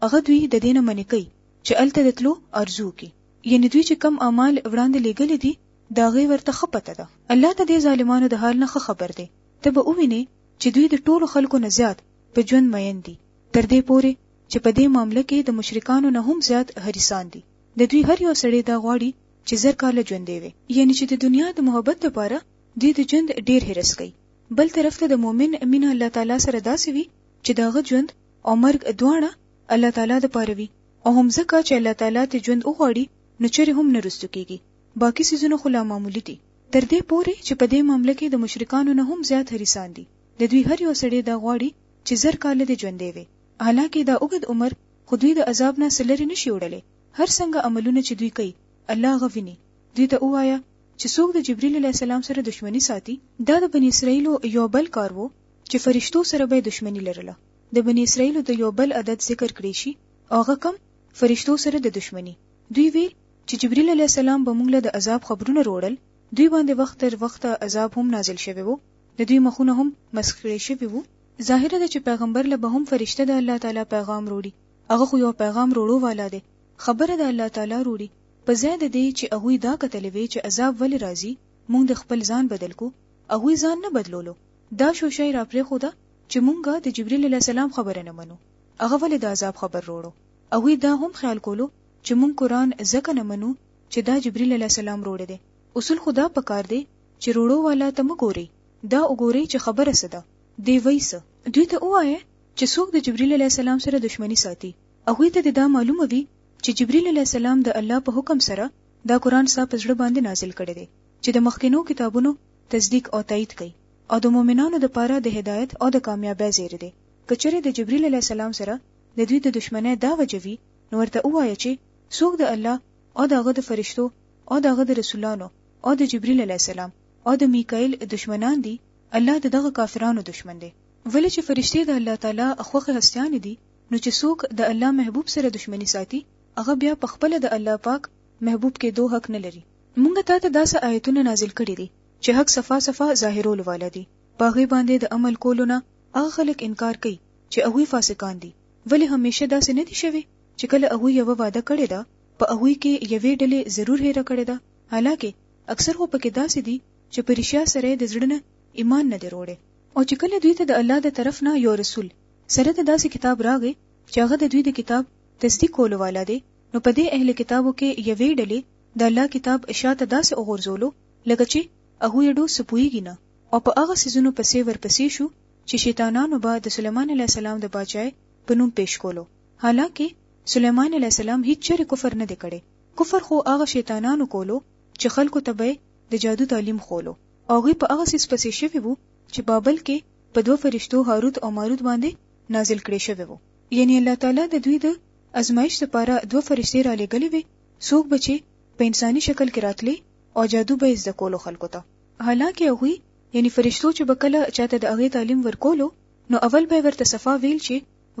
هغه دوی د دینه منې کوي چې الته د تلو ارزو کی یعنی دوی چې کم اعمال وړاندې لېګلې دي دا غي ورته خپته ده الله ته دې ظالمانو د حال نه خبر دی ته به وویني چې دوی د ټولو خلکو نه زیات په ژوند مین دي تر دې پوري چې په دې معاملې کې د مشرکانو نه هم زیات حریسان دي د دوی هر یو سړی دا غواړي چې زر کاله ژوندی وي یعنی چې د دنیا د محبت لپاره دی د ژوند ډیر حرس کوي بل طرف ته د مؤمن مینه الله تعالی سره داسې وي چې داغه ژوند او مرګ دواړه الله تعالی د پاره وي او هم ځکه چې الله تعالی ته ژوند وغواړي نو چیرې هم نه رستو کیږي باقی سيزونه خو لا معمولی دي تر دې پورې چې په دې معاملې کې د مشرکانو نه هم زیات حریسان دي د دوی هر یو سړی دا غواړي چې زر کال دې ژوندې وي حالانکه دا اوږد عمر خو دوی د عذاب نه سلری نشي وړلې هر څنګه عملونه چې دوی کوي الله هغه ویني، دوی ته ووایه چې څوک د جبریل علیه السلام سره دښمني ساتي، دا د بني اسرائیلو یو بل کار وو چې فرشتو سره به یې دښمني لرله، د بني اسرائیلو د یو بل عدد ذکر کړی شي او هغه کوم، فرشتو سره د دښمني، دوی ویل چې جبریل علیه السلام به موږ له د عذاب خبرونه روړل، دوی باندې وخت تر وخته عذاب هم نازل شوی وو، د دوی مخونه هم مسخ کړی شوي وو. ظاهره ده چې پیغمبر له به هم فرشته د الله تعالی پیغام روړي هغه خو یو پیغام روړو والا دی خبره د الله تعالی روړي په ځای د دې چې هغوی دا کتلې وي چې عذاب ولې راځي مونږ د خپل ځان بدل کو هغوی ځان نه بدلولو دا شوشه یې راپرېښوده چې مونږ د جبريل علیه السلام خبره نه منو هغه ولې د عذاب خبر روړو هغوی دا هم خیال کولو چې مونږ قرآن ځکه نه منو چې دا جبريل علیه السلام روړی دی اصول خدا پکار دی چې روړو والا ته مګوري دا وګوري چې خبره څه ده دی وایسه دوی ته وایه چې څوک د جبريل عليه السلام سره دښمني ساتي هغوی ته دې دا معلومه وي چې جبريل عليه السلام د الله په حکم سره دا قرآن ستا په زړه باندې نازل کړی دی چې د مخکینو کتابونو تصدیق او تایید کوي او د مؤمنانو لپاره د هدایت او د کامیابی زیری دی کچره د جبرئیل علی السلام سره د دوی د دشمنه دا وجوي نو ورته وایي چې څوک د الله او دغه د فرشتو او دغه د رسولانو او د جبرئیل علی السلام او د میکائیل دشمنان دي الله دغه کافرانو دشمن دی ولې چې فرشتې د الله تعالی خوښې هستیانې دي نو چې څوک د الله محبوب سره دښمني ساتي هغه بیا په خپله د الله پاک محبوب کېدو حق نه لري. مونږ تاته داسې آیتونه نازل کړي دي چې حق صفا صفا ظاهرولو والا دي، په هغې باندې د عمل کولو نه هغه خلک انکار کوي چې هغوی فاسقان دي، ولې همېشه داسې نه دي شوې چې کله هغوی یوه وعده کړې ده په هغوی کې یوې ډلې ضرور هېره کړې ده، حالانکه اکثر خو پکې داسې دي چې په رښیا سره یې د زړه نه ایمان نه دی روړی. او چې کله دوی ته د الله د طرف نه یو رسول سره د داسې کتاب راغی چې هغه د دوی د کتاب تصدیق کولو والا دی نو په دې اهل کتابو کې یوې ډلې د الله کتاب شاته داسې وغورځولو لکه چې هغوی یې ډو څه پوهېږي نه او په هغه څیزونو پسې ورپسې شو چې شیطانانو به د سلیمان علیه السلام د باچای په نوم پیش کولو حالانکه سلیمان علیه السلام هیڅ چره کفر نه دی کړی کفر خو هغه شیطانانو کولو چې خلکو ته به د جادو تعلیم خولو او هغه په هغه سیس پسې شوی وو چې بابل کې په دوه فرشتو هاروت او ماروت باندې نازل کړي شوی وو یعنی الله تعالی د دوی د ازمایش لپاره دوه فرشتي را لګلې وي څوک بچي په انساني شکل کې راتلي او جادو به زده کولو خلکو ته حالانکه هغه یعنی فرشتو چې بکله چاته د هغه تعلیم ورکولو نو اول به ورته صفا ویل چې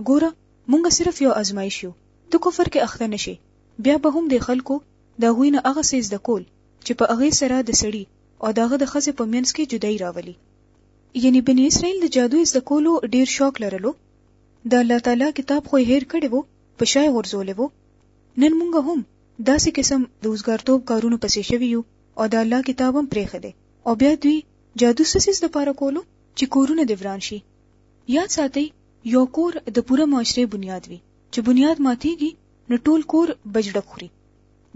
ګوره مونږ صرف یو ازمایش یو ته کفر کې اخته نشي بیا به هم د خلکو د هوینه هغه سیز د کول چې په هغې سره د سړي او د هغه د ښځې په منځ کې جدایي راولي یعنی بنی اسرائیل د جادو زده کولو ډیر شوق لرلو د الله تعالی کتاب خو هیر کړي وو په شای غرزولې وو نن مونږ هم داسې قسم د اوسګارتوب کارونو پسې شوی یو او د الله کتاب هم پرېخلې او بیا دوی جادو سسیز د پاره کولو چې کورونه د وران شي یاد ساتي یو کور د پوره معاشره بنیاد وي چې بنیاد ماتيږي نو ټول کور بجړه خوري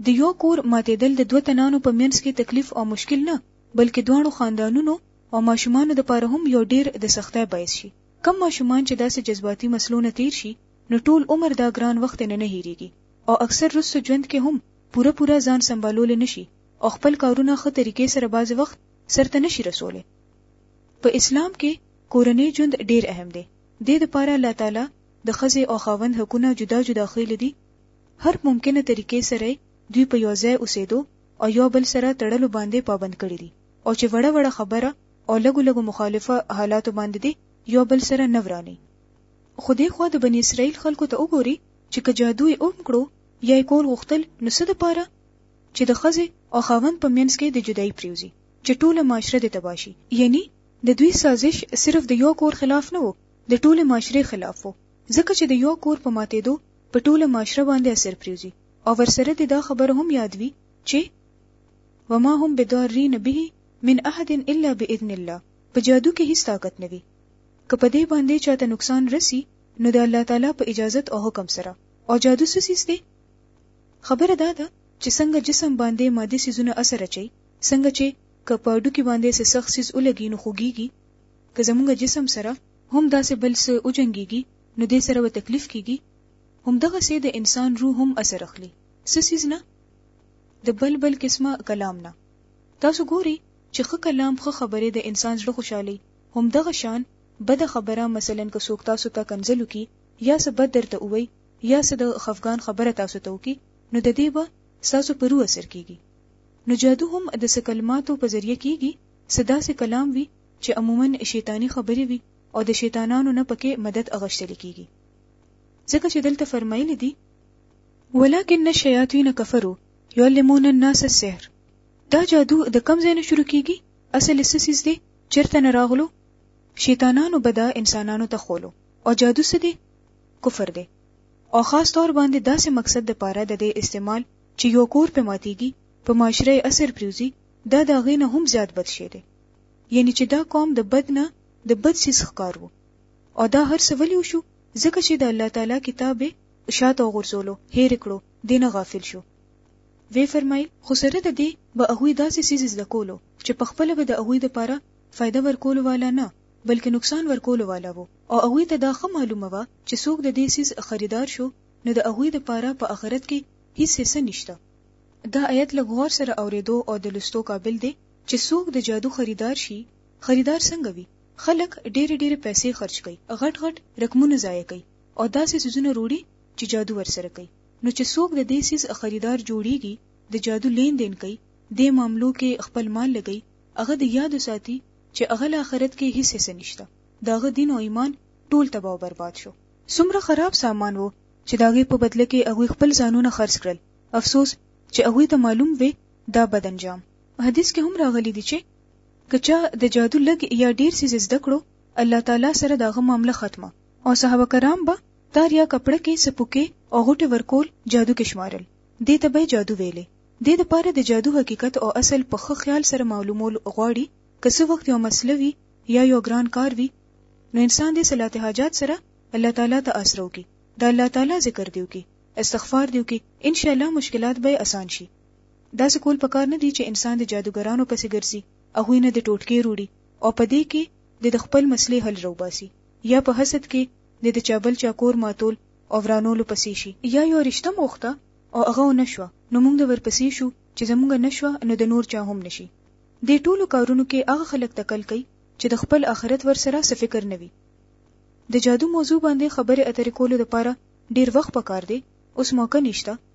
د يو کور ماتېدل د دوه تنانو په منځ کې تکليف او مشکل نه، بلکې دواړو خاندانونو او ماشومانو دپاره هم يو ډېر د سختۍ باعث شي. کم ماشومان چې داسې جذباتي مسلو نه تېر شي، نو ټول عمر دا ګران وخت يې نه نه هېرېږي او اکثر روسته ژوند کې هم پوره پوره ځان سمبالولی نه شي او خپل کارونه ښه طريقې سره بعضې وخت سرته نه شي رسولی. په اسلام کې کورنی ژوند ډېر اهم دی. دې دپاره الله تعالی د ښځې او خاوند حقونه جدا جدا ښييلي دي. هر ممکنه طریقې سره یې دوی په یو ځای اوسېدو او یو بل سره تړلو باندې پابند کړي دي او چې وړه وړه خبره او لږو لږو مخالفه حالاتو باندې دې یو بل سره نه وراني خو دې خوا د بني اسرائیل خلکو ته وګوري چې که جادو یې اوم کړو یا یې کول غوښتل نو څه دپاره چې د ښځې او خاوند په منځ کې د جدایي پریوزي چې ټوله معاشره دې تباه شي یعنی د دوی سازش صرف د یو کور خلاف نه و د ټولې معاشرې خلاف و ځکه چې د یو کور په ماتېدو په ټوله معاشره باندې اثر پریوزي او ورسره د دا خبره هم یادوي چې وما هم بدارین به من احد الا باذن الله په جادو کې هیڅ طاقت نه وي که په دې باندې چاته نقصان رسی نو د الله تعالی په اجازت او حکم سره او جادو څه سیس دی خبره دا ده چې څنګه جسم باندې مادي سيزونه اثر اچي څنګه چې که په ډوکی باندې څه سخت سیز ولګي نو خوګيږي که زموږ جسم سره هم داسې بل څه وجنګيږي نو دې سره و تکلیف کیږي هم دغه سي د انسان روح هم اثر اخلي څه سیز نه د بل بل قسمه کلام نه تاسو ګوري چې خه کلام خه خبره د انسان زړه خوشحالي هم دغه شان بد خبره مثلا که څوک تاسو ته کنزلو کی یا څه بد درته وای یا څه د خفغان خبره تاسو ته وکي نو د دې به تاسو پر روح اثر کیږي نو جادو هم د څه کلماتو په ذریعہ کیږي صدا سه کلام وی چې عموما شیطانی خبرې وي او د شیطانانو نه پکې مدد اغشتل کیږي ځکه چې دلته فرمایلی دي ولکن الشیاطین کفروا یعلمون الناس السحر دا جادو د کم ځای نه شروع کیږي اصل سسیز دی چرته نه راغلو شیطانانو بدا انسانانو ته خولو او جادو څه دی کفر دی او خاص طور باندې داسې مقصد د پاره د دې استعمال چې یو کور په ماتیږي په معاشره اثر پریوزي دا د غینه هم زیات بد شي دی یعنی چې دا قوم د بد نه د بد سیس ښکار وو او دا هر څه ولې وشو ځکه چې د الله تعالی کتاب شاته غورځولو هیر کړو دینه غافل شو وی فرمایل خو سره د دې به هغه داسې سیز زده کولو چې په خپل به د هغه لپاره فائدہ ورکولو والا نه بلکې نقصان ورکولو والا وو او هغه ته دا خه معلومه و چې څوک د دې سیز خریدار شو نو د هغه لپاره په آخرت کې هیڅ حصہ نشته دا آیت له غور سره اوریدو او د لستو قابل دی چې څوک د جادو خریدار شي، خریدار څنګه وي؟ خلک ډېرې ډېرې پیسې خرچ کوي، غټ غټ رقمونه ضایع کوي او داسې څیزونه روړي چې جادو ورسره کوي. نو چې څوک د دې څیز خریدار جوړېږي، د جادو لین دین کوي، دې معاملو کې خپل مال لګوي، هغه د یادو ساتي چې هغه له آخرت کې هیڅ حصه نشته، د هغه دین او ایمان ټول تباه او برباد شو. څومره خراب سامان و چې د هغې په بدله کې هغوی خپل ځانونه خرڅ کړل، افسوس چې هغوی ته معلوم وي دا بد انجام حدیث کې هم راغلي دي چې کچا د جادو لګ یا ډیر سیز زده کړو الله تعالی سره داغه معاملې ختمه او صحابه کرام به تار یا کپړه کې سپوکې او غټه ورکول جادو کې شمارل دې ته به جادو ویلې دې د پاره د جادو حقیقت او اصل په خو خیال سره معلومول غواړي که څه وخت یو مسله وي یا یو ګران کار وي نو انسان دې صلات حاجات سره الله تعالی ته آسرو کی دا الله تعالی ذکر دیو کی استغفار دیو کی ان شاء الله مشکلات به آسان شي داسې کول پکار نه دي چې انسان د جادوګرانو پسې ګرځي، هغوی نه د ټوټکې روړي او په دې کې د د خپل مسلې حل راوباسي یا په حسد کې د د چا بل چا کور ماتول او ورانولو پسې شي. یا یوه رشته مو غوښته او هغه ونه شوه نو موږ د ورپسې شو چې زموږ نه شوه نو د نور چا هم نه شي. دې ټولو کارونو کې هغه خلک تکل کوي چې د خپل اخرت ورسره څه فکر نه وي. د جادو موضوع باندې خبرې اترې کولو لپاره ډېر وخت پکار دی، اوس موقع نشته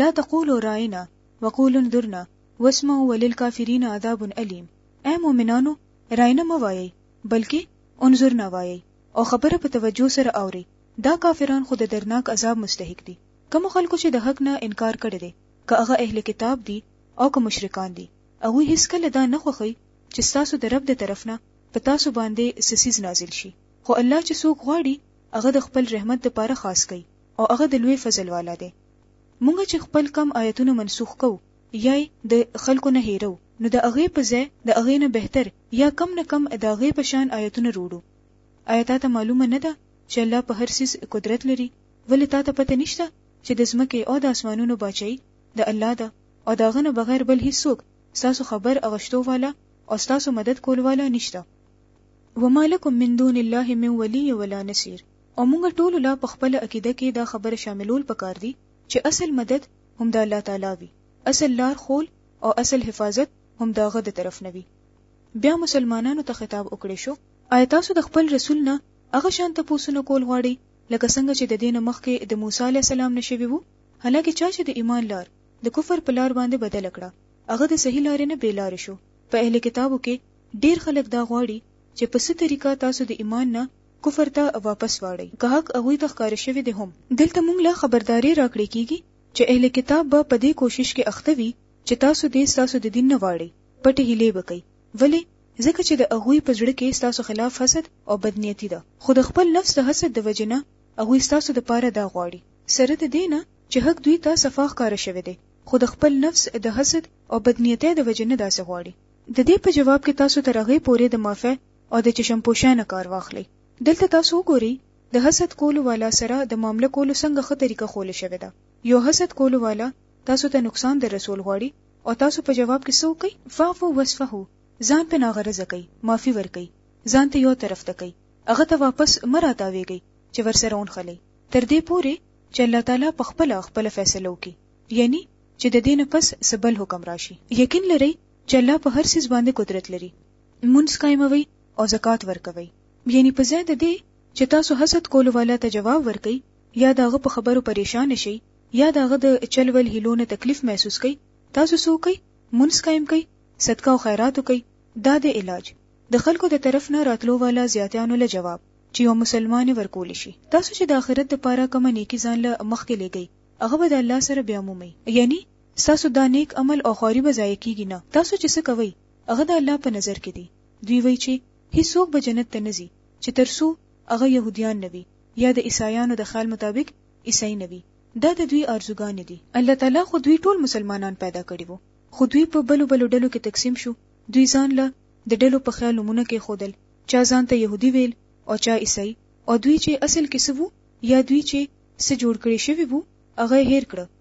لا تقولو راعنا وقول انظرنا واسمعو وللکافرین عذاب الیم اے مؤمنانو راعنا مه وایئ بلکې انظرنا وایئ او خبره په توجه سره اورئ دا کافران خو د درناک عذاب مستحق دي کوم خلکو چې د حق نه انکار کړی دی که هغه اهل کتاب دي او که مشرکان دي هغوی هیڅکله دا نه خوښوي چې ستاسو د رب د طرف نه په تاسو باندې سسیز نازل شي خو الله چې څوک غواړي هغه د خپل رحمت لپاره خاص کوي او هغه د لوی فضل والا دی مونږ چې خپل کم آیتونه منسوخ کو یا د خلکو نه هیرو نو د هغه په ځای د هغه نه بهتر یا کم نه کم د هغه په شان آیتونه روړو آیا تا ته معلومه نه ده چې الله په هر سیس قدرت لري ولې تا ته پته نشته چې د ځمکې او د اسمانونو بچي د الله ده او دا غنه بغیر بل هیڅوک تاسو خبر اغشتو والا او تاسو مدد کول والا نشته ومالکم من دون الله من ولی ولا نصير او مونږ ټولو له په خپل عقیده کې دا خبره شاملول پکار دي چې اصل مدد هم د الله تعالی وي اصل لار خول او اصل حفاظت هم د هغه د طرف نه وي بیا مسلمانانو ته خطاب وکړي شو آیا تاسو د خپل رسول نه هغه شان ته پوسونه کول غواړي لکه څنګه چې د دینه مخکې د موسی علی السلام نشوي وو حالکه چا چې د ایمان لار د کفر په لار باندې بدل کړه هغه د صحیح لارې نه بیلار شو په اهل کتابو کې ډیر خلک دا غواړي چې په ست طریقه تاسو د ایمان نه کفر ته واپس واړئ که حق هغوی ته ښکاره شوی دی هم. دلته مونږ له خبرداری راکړی کیږی چه اهل کتاب به په دی کوشش کې اخته وی چه تاسو دی ستاسو د دین نه واړئ پټې حیلې به کوي ولی ځکه چه د هغوی په زړه کې ستاسو خلاف حسد او بد نیتی ده خو د خپل نفس د حسد د وجې نه هغوی ستاسو د پاره دا غواړي سره د دی نه چه حق دوی ته صفا ښکاره شوی دی خو د خپل نفس د حسد او بد نیتی د وجې نه داسې غواړي د دی په جواب کې تاسو تر هغې پورې د معافی او د چشم پوشۍ نه کار واخلئ. دلته تاسو وګورئ د حسد کولو والا سره د معامله کولو څنګه ښه طریقه ښوول شوې ده. یو حسد کولو والا تاسو ته نقصان در رسول غواړي او تاسو په جواب کې څه وکړئ؟ فاعفو واصفحو، ځان په ناغرضه کړئ، معافي ورکړئ، ځان ته یو طرف ته کړئ، هغه ته واپس مه راتاوېږئ چې ورسره ونښلئ تر دې پورې چې الله تعالی پخپله خپله فیصله وکړي، یعنی چې د دې نه پس څه بل حکم راشي. یقین لرئ چې الله په هر څه باندې قدرت لري مونږ قائموي او زکات ورکوي یعنی په ځای د دې چې تاسو حسد کولو والا ته جواب ورکړي یا داغه په خبرو پریشان شي یا داغه د چلول هیلونه تکلیف محسوس کړي تاسو سو کوي مونږ قائم کوي صدقه او خیرات کوي دا د علاج د خلکو د طرف نه راتلو والا زیاتیانو له جواب چې یو مسلمان ورکول شي تاسو چې د آخرت لپاره کوم نیکی ځان له مخکې لګي هغه به د الله سره بیا مومي یعنی ستاسو دا نیک عمل او خواري به ضایع کیږي نه، تاسو چې څه کوئ هغه د الله په نظر کې دي، دوی وایي چې هیڅوک به جنت ته نه ځي چې تر څو هغه یهودیان نه وي یا د عیسایانو د خیال مطابق عیساي نه وي، دا د دوی آرزوګانې دي. الله تعالی خو دوی ټول مسلمانان پیدا کړي وو خو دوی په بلو بلو ډلو کې تقسیم شو، دوی ځان له د ډلو په خیال نومونه کېښودل، چا ځان ته یهودي ویل او چا عیساي او دوی چې اصل کې څه وو یا دوی چې څه جوړ کړي شوي وو هغه یې هېر کړه،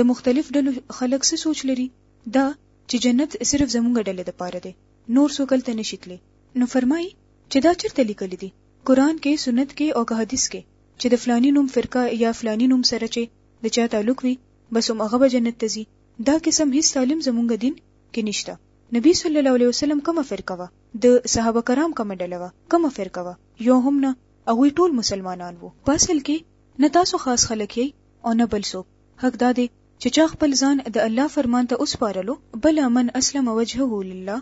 د مختلف ډلو خلک څه سوچ لري دا چې جنت صرف زمونږ ډله د پاره دی نور څوک هلته نشي تللی نو فرمایي چې دا چرته لیکلي دي قرآن کې سنت کې او که حدیث کې چې د فلاني نوم فرقه یا فلاني نوم سره چې د چا تعلق وي بس هم هغه به جنت ته ځي دا قسم هیڅ تعلیم زمونږ دین کې نشته نبی صلی الله علیه وسلم کومه فرقه وه د صحابه کرام کومه ډله وه کومه فرقه وه یو هم نه هغوی ټول مسلمانان وو په اصل کې نه تاسو خاص خلک یئ او نه بل څوک حق دا دی چې چا خپل ځان د الله فرمان ته وسپارلو بل من اسلم وجهه لله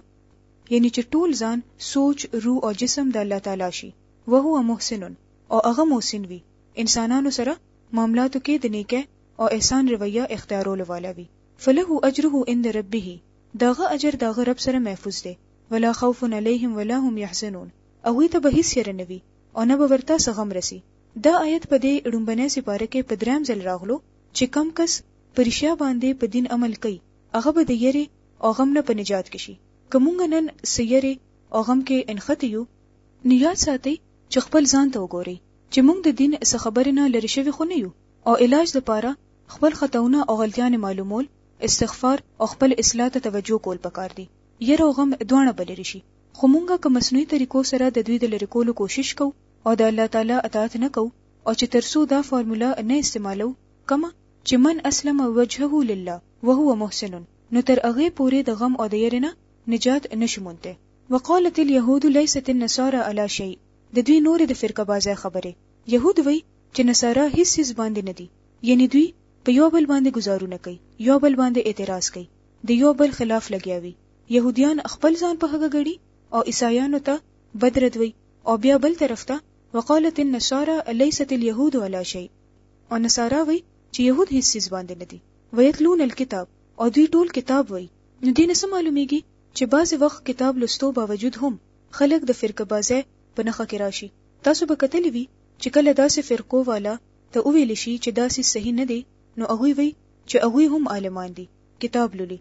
یعنی چې ټول ځان سوچ روح او جسم د الله تعالی شي وهو محسن او هغه محسن وي انسانانو سره معاملاتو کې د نیکه او احسان رویه اختیارولو والا وي فله اجره عند ربه داغه اجر داغه رب سره محفوظ دی ولا خوف علیهم ولا هم يحزنون او ته به هیڅ یره نوي او نه به ورته سغم رسی دا آیت په دې ړومبنۍ سپاره کې په دریم ځل راغلو چې کوم کس په رښتیا باندې په دین عمل کوي هغه به د یرې او غم نه په نجات کې شي که مونږ نن څه یرې او غم کې انخته یو نو یاد ساتئ چې خپل ځان ته وګورئ چې مونږ د دین څه خبرې نه لرې شوي خو نه یو او علاج لپاره خپل خطاونه او غلطیانې معلومول استغفار او خپل اصلاح ته توجه کول پکار دي یره او غم دواړه بلری شي خو مونږه که مصنوعي طریقو سره د دوی د لری کولو کوشش کوو او د الله تعالی اطاعت نه کو او چې ترسو دا فارمولا نه استعمالو کما چې من اسلم وجهه لله وهو محسن نو تر هغه پورې د غم او د يرنه نجات نشمونته وقالت اليهود ليست النصارى على شيء د دوی نور د فرقه بازه خبره يهود وی چې نصارا هیڅ هیڅ باندې نه دي یعنی دوی په یو بل باندې گزارونه کوي یو بل باندې اعتراض کوي د یو بل خلاف لګیاوي يهوديان خپل ځان په هغه غړي او عیسایانو ته بدرد وي او بیا بل طرف ته وقالت النصارى ليست اليهود على شيء او نصارا وایي چې یهود هیڅ څیز باندې نه دي ویتلون الکتاب او دوی ټول کتاب وایي نو دې نه څه معلومیږي چې بعضې وخت کتاب لوستو باوجود هم خلک د فرقه بازۍ په نښه کې راشي تاسو به کتلی وي چې کله داسې فرقو والا ته وویل شي چې دا څیز صحیح نه دی نو هغوی وایي چې هغوی هم عالمان دي کتاب لولي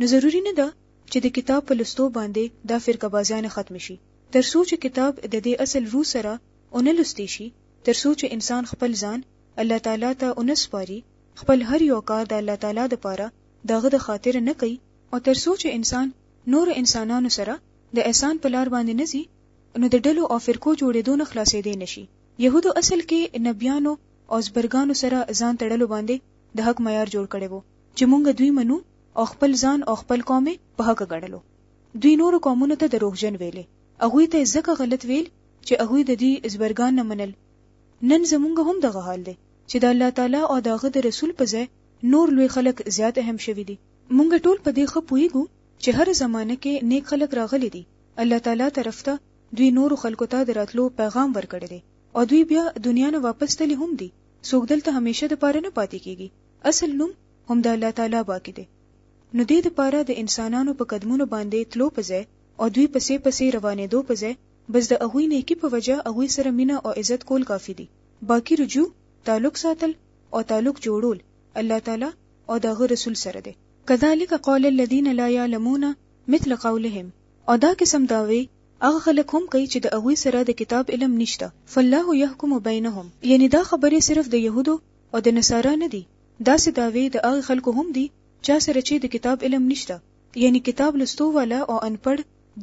نو ضروري نه ده چې د کتاب په لوستو باندې دا فرقه بازانه ختم شي تر څو چې کتاب د دې اصل روح سره ونه لوستې شي، تر څو چې انسان خپل ځان الله تعالی ته ونه سپاري، خپل هر یو کار د الله تعالی دپاره د هغه د خاطره نه کوي، او تر څو چې انسان نورو انسانانو سره د احسان په لار باندې نه ځي، نو د ډلو او فرقو جوړېدو نه خلاصېدې نه شي. یهودو اصل کې نبیانو او زبرګانو سره ځان تړلو باندې د حق معیار جوړ کړی وو، چې مونږ دوی منو او خپل ځان او خپل قوم ئې په حق ګڼلو. دوی نورو قومونو ته دروغجن ویلې هغوی ته یې ځکه غلط ویل چې هغوی د دوی ځبرګان نه منل نن زمونږ هم دغه حال دی چې د الله تعالی او د هغه د رسول په ځای نور لوی خلک زیات اهم شوي دي مونږ ټول په دې ښه پوهیږو چې هره زمانه کې نیک خلک راغلي دي الله تعالی طرف ته دوی نورو خلکو ته د راتلو پیغام ورکړی دی او دوی بیا دنیا نه واپس تللي هم دي څوک دلته همیشه دپاره نه پاتې کیږي اصل نوم هم د الله تعالی باقي دی نو دې دپاره د انسانانو په قدمونو باندې تلو په ځای او دوی پسې پسې روانېدو په ځای بس د هغوی نېکي په وجه هغوی سره مينه او عزت کول کافي دي باقي رجوع، تعلق ساتل، او تعلق جوړول الله تعالی او د هغه رسول سره دی. کذلک قال الذین لا یعلمون مثل قولهم او دا قسم دعوې هغه خلک هم کوي چې د هغوی سره د کتاب علم نشته فالله یحکم بینهم یعنې دا خبرې صرف د یهودو او د نصارا نه دي داسې دعوې د هغه خلکو هم دي چا سره چې د کتاب علم نشته یعنی کتاب لوستو والا او انپړ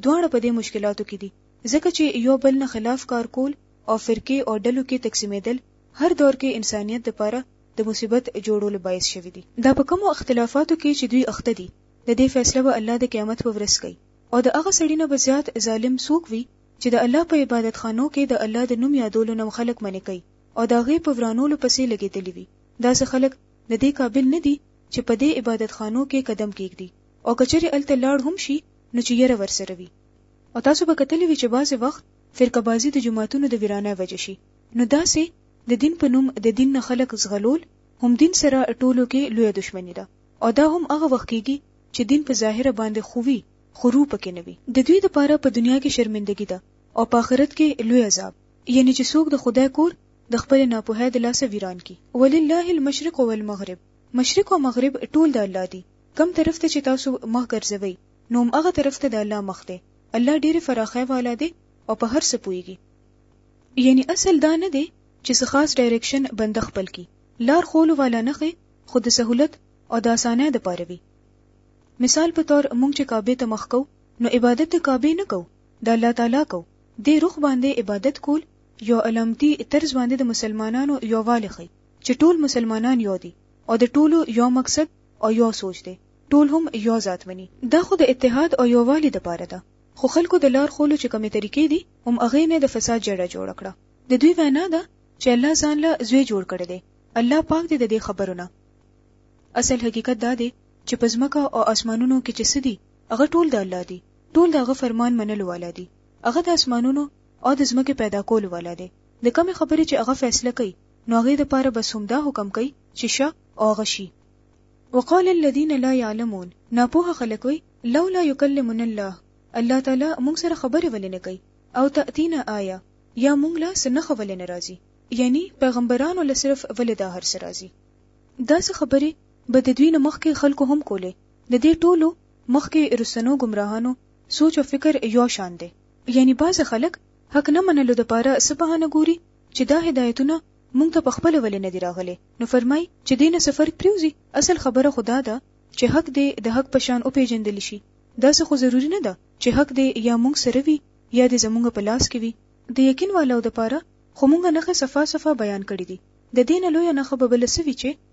دواړه په دې مشکلاتو کې دي ځکه چې یو بل نه خلاف کار کول او فرقې او ډلو کې تقسیمېدل هر دور کې انسانیت لپاره د مصیبت جوړولو باعث شوی دي دا په کومو اختلافاتو کې چې دوی اخته دي د دې فیصله به الله د قیامت په ورځ کوي او د هغه سړی نه به زیات ظالم څوک وي چې د الله په عبادت خانو کې د الله د نوم یادولو نه خلک منې کوي او د هغې په ورانولو پسې لګېدلي وي، داسې خلک د دې قابل نه دي چې په دې عبادت خانو کې قدم کېږدي او که چېرې هلته لاړ هم شي نو چې یره ورسره وي. او تاسو به کتلي وي چې بعضې وخت فرقه بازي د جوماتونو د ویرانۍ وجه شي، نو داسې د دین په نوم د دین نه خلک ځغلول هم دین سره ټولو کې لویه دښمني ده او دا هم هغه وخت کېږي چې دین په ظاهره باندې ښو وي خو روح پکې نه وي. د دوی لپاره په دنیا کې شرمندګي ده او په آخرت کې لوی عذاب. یعنی چې څوک د خدای کور د خپل ناپوهۍ د لاسه ویران کی ولله المشرق والمغرب مشرق او مغرب ټول د الله دي کم طرف ته چې تاسو مخ ګرځوي نو هم هغه طرف ته د الله مخ دی الله ډېر فراخی والا دی او په هر څه پويږي یعنی اصل دا نه دی چې څه خاص ډایرکشن بند خپل کی لار خول والا نه خي خود د سہولت او د اسانه د پاره وي مثال په تور مونږ چې کعبه ته مخ کو نو عبادت د کعبه نه کو د الله تعالی کو دې روح باندې عبادت کول يو علامتي طرز باندې د مسلمانانو يووالی ښيي چې ټول مسلمانان يو دي او د ټولو يو مقصد او يو سوچ دی، ټول هم يو ذات مني. دا خو د اتحاد او يووالي د پاره ده، خو خلکو د لار ښولو چې کومې طريقې دي هم هغې نه د فساد جړه جوړه کړه. د دوی وينا ده چې الله ځان له زوی جوړ کړی دی، الله پاک دی د دې خبرو نه. اصل حقيقت دا دی چې په ځمکه او آسمانونو کې چې څه دي هغه ټول د الله دي. ټول د هغه فرمان منلو والا دي هغه د اسمانونو او د ځمکې پیدا کولو والا دی د کومې خبرې چې هغه فیصله کوي نو هغه د پاره بس همدا حکم کوي چې شه او غشي وقال الذين لا يعلمون ناپوه خلک وي لولا يكلمنا الله الله تعالی موږ سره خبرې ولې نه کوي او تاتینا آیا یا موږ لا سنخ ولې نه راځي یعنی پیغمبرانو له صرف ولې دا هر سره راځي دا څه خبرې به د دوی نه مخکې خلکو هم کولې د دې ټولو مخکې رسنو ګمراهانو سوچ او فکر يو شان دی يعنی بعضې خلک حق نه منلو د پاره څه بهانه ګوري چې دا هدايتونه مونږ ته په خپله ولې نه دي راغلي نو فرمايي چې دې نه څه فرق پريوځي اصل خبره خو دا ده چې حق دې د حق په شان وپيژندل شي داسې خو ضروري نه ده چې حق دې يا مونږ سره وي يا دې زمونږ په لاس کې وي د يقين والاو د پاره خو مونږ نښې صفا صفا بيان کړي دي د دې نه لويه نښه به بله څه وي چې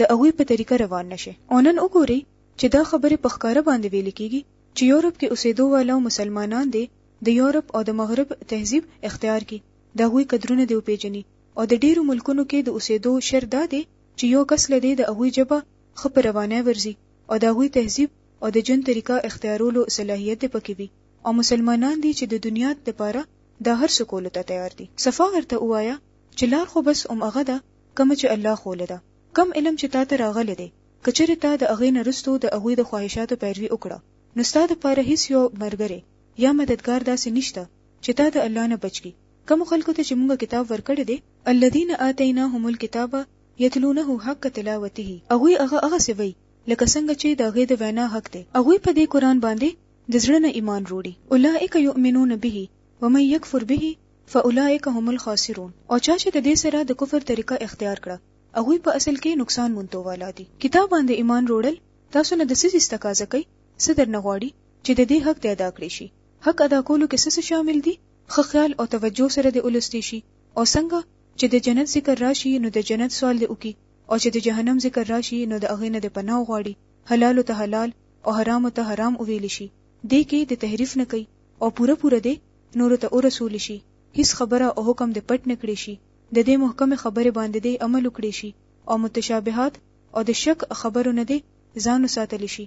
د هغوی په طریقه روان نه شی او نن وګورئ چې دا خبرې په ښکاره باندې ویل کیږي چې یورپ کې اوسیدو والاو مسلمانان دې د یورپ او د مغرب تهذیب اختیار کړي د هغوی قدرونه دې وپیژني او د ډیرو ملکونو کې د اوسیدو شر دا دی چې یو کس له دې د هغوی ژبه ښه په روانه ورځي او د هغوی تهذیب او د ژوند طریقه اختیارولو صلاحیت دې پکې وي او مسلمانان دي چې د دنیا لپاره دا هر څه کولو ته تیار دي صفا ورته ووایه چې لار خو بس هم هغه ده کومه چې الله ښوولې ده. کوم علم چې تا ته راغلی دی، که چېرې تا د هغې نه وروسته د هغوی د خواهشاتو پیروي وکړه، نو ستا دپاره هېڅ یو ملګری یا مددګار داسې نشته چې تا د الله نه بچ کړي. کومو خلکو ته چې مونږ کتاب ورکړی دی، الذین آتیناهم الکتاب یتلونه حق تلاوته، هغوی هغه هغسې وایي لکه څنګه چې د هغې د وینا حق دی. هغوی په دې قرآن باندې د زړه نه ایمان روړي. اولئک یؤمنون به ومن یکفر به فاولئک هم الخاسرون او چا چې د دې سره د کفر طریقه اختیار کړه هغوی په اصل کې نقصان مونتو والا دي. کتاب باندې ایمان روړل تاسو نه د څه څیز تقاضه کوي؟ څه درنه غواړي چې د دې حق دې ادا کړې شي؟ حق ادا کولو کې څه څه شامل دي؟ ښه خیال او توجه سره دې ولوستې شي او څنګه چې د جنت ذکر راشي نو د جنت سوال دې وکړي او چې د جهنم ذکر راشي نو د هغې نه دې پناه وغواړي، حلالو ته حلال او حرامو ته حرام وویل شي، دې کې دې تحریف نه کوي او پوره پوره دې نورو ته ورسول شي، هیڅ خبره او حکم دې پټ نه کړې شي، ددې محکمې خبرې باندې دې عمل وکړې شي او متشابهات او د شک خبرو نه دې ځان وساتل شي،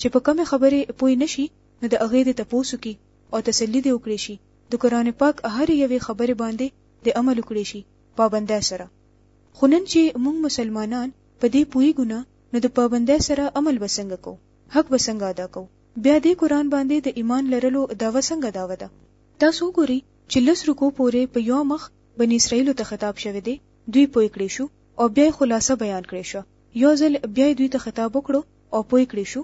چې په کومې خبرې پوه نه شي نو د هغې دې تپوس وکړي او تسلي دې وکړې شي، دقرآن پاک هرې یوې خبرې باندې دې عمل وکړې شي پابندۍ سره، خو نن چې مونږ مسلمانان په دې پوهیږو نه نو د پابندۍ سره عمل به څنګه کوو، حق به څنګه ادا کوو. بیا دې قرآن باندې د ایمان لرلو دعوه څنګه دعوه ده؟ تاسو وګورئ چې لس رکوع پورې په یو مخ بني اسرائیلو ته خطاب شوی دی، دوی پوه کړی شو او بیا یې خلاصه بیان کړی شوه، یو ځل بیا یې دوی ته خطاب وکړو او پوه کړی شو،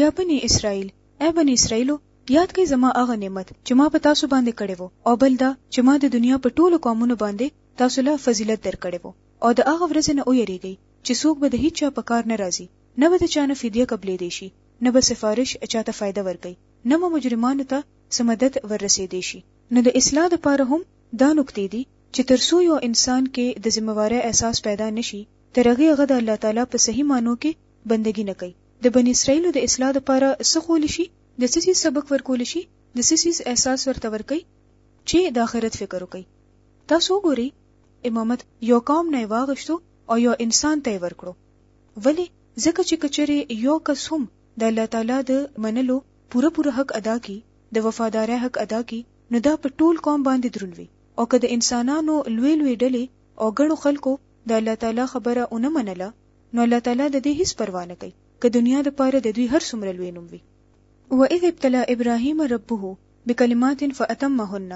یا بني اسرائیل، ای بني اسرائیلو! یاد کړئ زما هغه نعمت چې ما په تاسو باندې کړی وو او بل دا چې ما د دنیا په ټولو قومونو باندې تاسو له فضیلت درکړی وو او د هغه ورځې نه ویریږئ چې څوک به د هیچا په کار نه راځي نه به د چا نه فدیه قبلېدی شي نه به سفارش چاته فایده ورکوي نه مو مجرمانو ته څه مدد ور رسیدی شي نو د اصلاح د پاره هم دا نکتې دي چې تر څو یو انسان کې د ذمه وارۍ احساس پیدا نه شي تر هغې هغه د الله تعالی په صحیح معنو کې بندګي نه کوي د بني اسرایلو د اصلاح د پاره څه ښول شي د څه څیز سبق ورکول شي د څه څیز احساس ورته ورکوي چې د آخرت فکر وکړي تاسو وګورئ امامت یو قوم نه واغشتو او یو انسان ته ورکړو ولی ځکه چې که چېرې يو کس هم د الله تعالی د منلو پوره پوره حق ادا کړي، د وفادارۍ حق ادا کړي، نو دا په ټول قوم باندې دروند وي او که د انسانانو لوې لوې ډلې او ګڼو خلکو د الله تعالی خبره ونه منله، نو الله تعالی د دې هيڅ پروا نه کوي، که دنيا لپاره د دوی هر څومره لوی نوم وي. واذ ابتلی ابراهيم ربه بکلمات فاتمهن،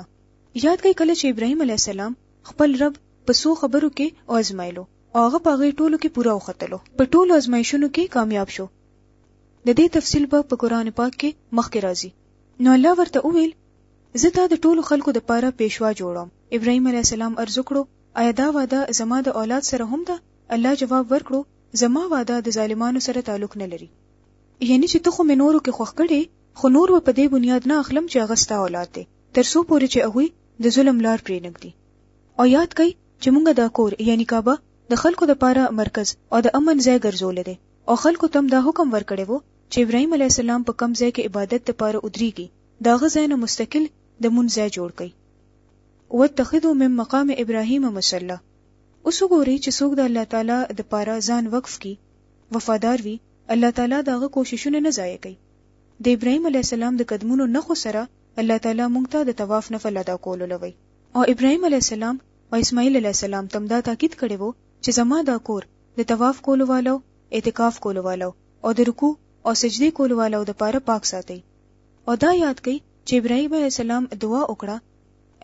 ياد کړئ کله چې ابراهيم عليه السلام خپل رب په څو خبرو کې وازمايلو. او هغه په هغې ټولو کې پوره وختلو په ټولو ازمایښونو کې کامیاب شو د دې تفصیل به په قران پاک کې مخکې راځي نو الله ورته وویل زه تا د ټولو خلکو د پاره پیشوا جوړوم ابراهیم علی السلام ارزو کړو آیا دا وعده زما د اولاد سره هم ده الله جواب ورکړو زما وعده د ظالمانو سره تعلق نه لري یعنی چې ته خو مې نورو کې خوښ کړي خو نور په دې بنیاد نه اخلم چې هغه ستا اولاد دی تر څو پورې چې هغه د ظلم لار پرې نګدي او یاد کړئ چې موږ دا کور یعنی کعبه د خلکو د پاره مرکز او د امن ځای ګرځولې دی او خلکو تم دا حکم ورکړی وو چې ابراهیم علیه السلام په کم ځای کې عبادت د پاره ودریږي دا غ ځای نه مستقل د مون ځای جوړ کړئ واتخذو من مقام ابراهیم مصلا اوس وګورئ چې څوک د الله تعالی د پاره ځان وقف کی وفادار وي الله تعالی داغه کوششونه نه ضایع کوي د ابراهیم علی السلام د قدمونو نخو سره الله تعالی مونږ ته د طواف نفل ادا کولو لوي او ابراهیم علیه السلام او اسماعیل علیه السلام تم دا تاکید کړی وو چې زما دا کور د طواف کولو والو اعتکاف کولو والو او د رکوع او سجدي کولو والو د پاره پاک ساتي او دا یاد کړئ چې ابراهیم علیه السلام دعا وکړه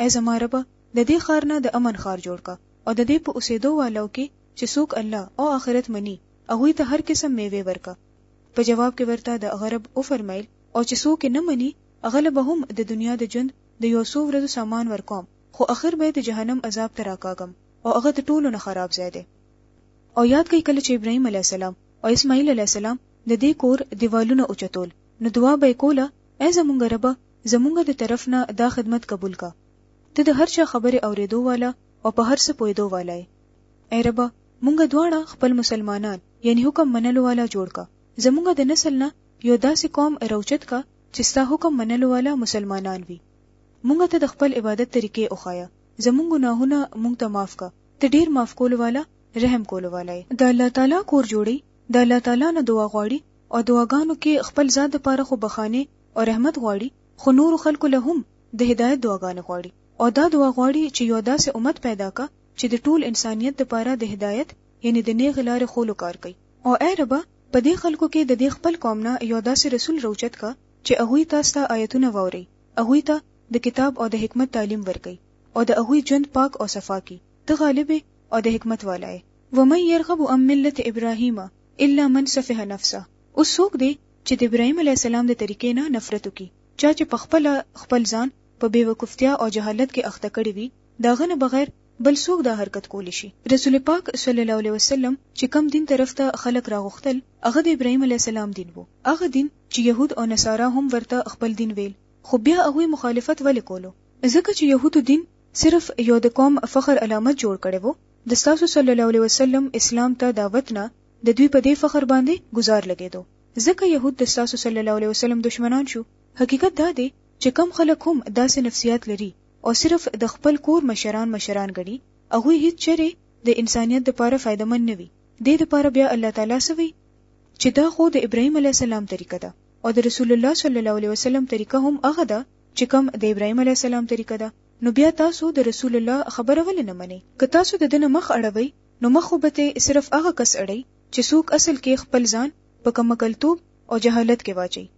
ای زما رب د دې خار نه د امن خار جوړ کا او د دې په اوسېدو والو کې چې څوک الله او آخرت مني هغه ته هر قسم میوه ورکا په جواب کې ورته د غرب او فرمایل او چې څوک نه مني هغه به هم د دنیا د ژوند د یو څو ورځو سامان ورکوم خو اخر به یې د جهنم عذاب ته راکاږم او هغه د ټولو نه خراب ځای دی. او یاد کړئ کله چې ابراهیم علیه السلام او اسماعیل علیه السلام د دې کور دیوالونه اوچتول نو دعا به یې کوله، ای زمونږ ربه زمونږ د طرف نه دا خدمت قبول کړه، ته د هر چا خبرې اورېدو والا او په هر څه پوهېدو والا یې. ای ربه مونږ دواړه خپل مسلمانان یعنی حکم منلو والا جوړ کړه، زمونږ د نسل نه یو داسې قوم راوچت کړه چې ستا حکم منلو والا مسلمانان وي مونږ ته د خپل عبادت طریقې وښایه زمونږ ګناهونه مونږ ته معاف کا ته ډیر معاف کولو والا رحم کولو والا یې د الله تعالی کور جوړي د الله تعالی نه دعا غواړي او دعاګانو کې خپل ذات لپاره خو بخانه او رحمت غواړي خو نور خلکو له هم د هدایت دعاګانې غواړي او دا دعا غواړي چې یو داسې امت پیدا کا چې د ټول انسانیت لپاره د هدایت یعنی د نیغ لارې خولو کار کوي او اې ربه! په دې خلکو کې د دې خپل قوم نه یو داسې رسول راوچت کړه چې هغوی ته ستا آیتونه واوري، هغوی ته د کتاب او د حکمت تعلیم ورکړي او د هغوی ژوند پاک او صفا کړي، ته غالب یې او د حکمت والا یې. ومن یرغب عن ملة ابراهیم الا من سفه نفسه، اوس څوک دی چې د ابراهیم علیه السلام د طریقې نه نفرت وکړي، چا چې پخپله خپل ځان په بې وقوفتیا او جهالت کې اخته کړی وي، د هغه نه بغیر بل څوک دا حرکت کولی شي رسول پاک صلی الله علیه وسلم چې کم دین طرف ته خلک راغختل هغه د ابراهیم علی السلام دین وو هغه دین چې يهود او نصارا هم ورته خپل دین ویل خو بیا هغه مخالفت ولې کولو ځکه چې يهودو دین صرف یو د قوم فخر علامت جوړ کړي وو د تاسو صلی الله علیه وسلم اسلام ته دعوت نه د دوی په دې فخر باندې گزار لګیدو ځکه يهود د تاسو صلی الله علیه وسلم دشمنان شو حقیقت دا دی چې کم خلک هم داسې نفسیات لري او صرف د خپل کور مشران مشران ګڼي هغوی هیڅ چره د انسانیت د پاره فائدہ من نه وي دې د پاره بیا الله تعالی سوي چې دا خو د ابراهیم علی السلام طریقه ده او د رسول الله صلی الله علیه وسلم طریقه هم هغه ده چې کوم د ابراهیم علی السلام طریقه ده نو بیا تاسو د رسول الله خبره ولې نه منئ که تاسو د دنه مخ اړوي نو مخ وبته صرف هغه کس اړي چې څوک اصل کې خپل ځان په کمکلتوب او جهالت کې واچي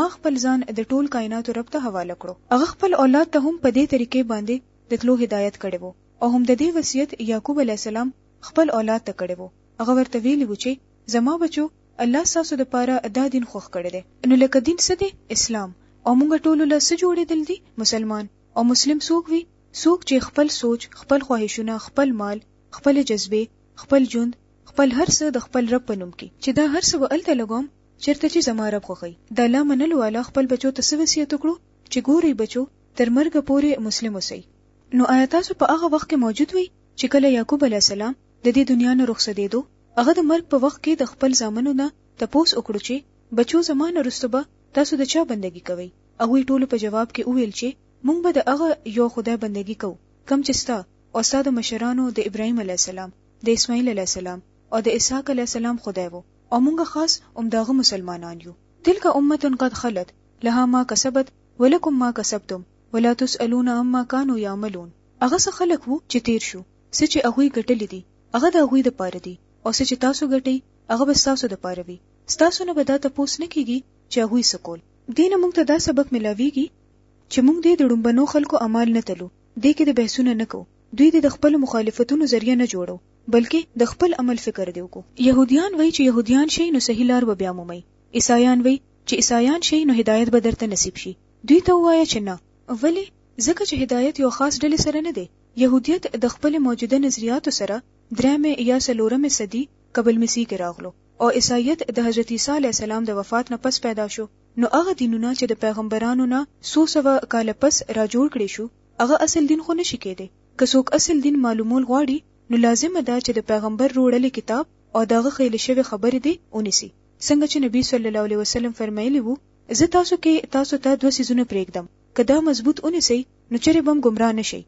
ما خپل ځان د ټول کایناتو رب ته حواله کړو. هغه خپل اولاد ته هم په دې طریقې باندې د تلو هدایت کړی وو او هم ددې وصیت یعقوب علیه السلام خپل اولاد ته کړی وو، هغه ورته ویلي وو چې زما بچو! الله ستاسو دپاره دا دین خوښ کړی دی. نو لکه دین څه دی؟ اسلام. او مونږ ټولو له څه جوړیدل دي؟ مسلمان. او مسلم څوک وي؟ څوک چې خپل سوچ، خپل خواهشونه، خپل مال، خپلې جذبې، خپل ژوند، خپل هر څه د خپل رب په نوم کړي. چې دا هر څه به هلته لګوم چرته چی زما رب خوښی دالله منلو والا خپل بچو ته څه وصیت وکړو چی ګوری بچو تر مرګه پوری مسلم اوسئ نو ایا تاسو په هغه وخت کی موجود وی چی کله یعقوب علیه السلام ددی دنیا نه رخصدیدو هغه د مرګ په وخت کی د خپل زامنو نه تپوس وکړو چی بچو زما نه رسته به تاسو د چا بندګی کوی هغوی ټولو په جواب کی وویل چی مونږ به د هغه یو خدای بندګی کوو کوم چی ستا او ستا د مشرانو د ابراهیم علیه السلام د اسماعیل علیه السلام او د اسحاق علیه السلام خدای وو. او مونږ خاص ام داغه مسلمانان یو تلک امه قد خلت لها ما کسبت ولکم ما کسبتم ولا تسالون عما كانوا يعملون هغه څه خلک وو چې تیر شو څه چې هغه ګټلې دي هغه د هغه د پاره دي او څه چې تاسو ګټي هغه به تاسو د پاره وي تاسو نه به دا تپوس نه کیږي چې هغه څه کول دینه مونږ ته دا سبق ملاویږي چې مونږ دې د ډومبنو خلکو اعمال نه تلو دې کې د بحثونه نه کو دوی د خپل مخالفتونو ذریعہ نه جوړو بلکې د خپل عمل فکر دې وکړو. یهودیان وایي چې یهودیان شئ نو صحیح لار به بیا مومئ. عیسایان وایي چې عیسایان شئ نو هدایت به درته نصیب شي. دوی ته ووایه چې نه. ولې؟ ځکه چې هدایت یو خاص ډلې سره نه دی. یهودیت د خپل موجوده نظریاتو سره دریمې یا څلورمې صدي قبل مسیح کې راغلو او عیسایت د حضرت عیسی علیه السلام د وفات نه پس پیدا شو نو هغه دینونه چې د پیغمبرانو نه څو سوه کاله پس راجوړ کړې شو هغه اصل دین خو نشي کیدی. که څوک اصل دین معلومول غواړي نو لازمه ده چې د پیغمبر روړلی کتاب او د هغه خیل شوی خبرې دې ونیسي څنګه چې نبی صلی الله علیه وسلم فرمایلی وو زه تاسو کې تاسو ته دوه سیزونه پرېږدم که دا مضبوط ونیسئ نو چرې بم ګمراه نشئ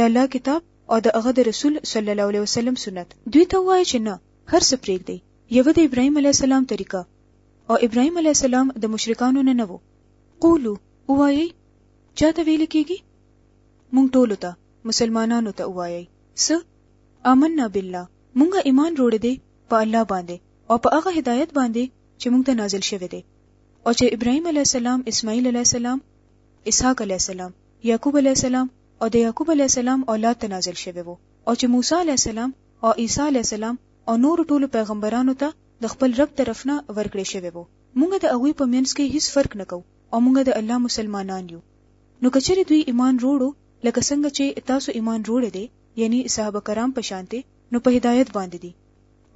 د الله کتاب او د هغه د رسول صلی الله علیه وسلم سنت دوی ته وایي چې نه هر څه پرېږدئ یو د ابراهیم علیه السلام طریقه او ابراهیم علیه السلام د مشرکانو نه نه وو قولو وایي چاته ویل کېږي مونږ ټولو ته مسلمانانو ته ووایئ څه آمنا بالله مونږه ایمان روړې دې په الله باندې او په هغه هدایت باندې چې مونږ ته نازل شوی دی او چې ابراهیم علی السلام اسماعیل علی السلام اسحاق علی السلام یعقوب علی السلام او د یعقوب علی السلام اولاد ته نازل شوی وو او چې موسی علی السلام او عیسی علی السلام او نور ټولو پیغمبرانو ته د خپل رب طرفنه ورکړې شوی وو مونږ د هغوی په منځ کې هیڅ فرق نکو او مونږ د الله مسلمانان یو نو که چېرې دوی ایمان روړو لکه څنګه چې تاسو ایمان روړې دې، یعنی صحابه کرام په شانتې، نو په هدایت باندې دي.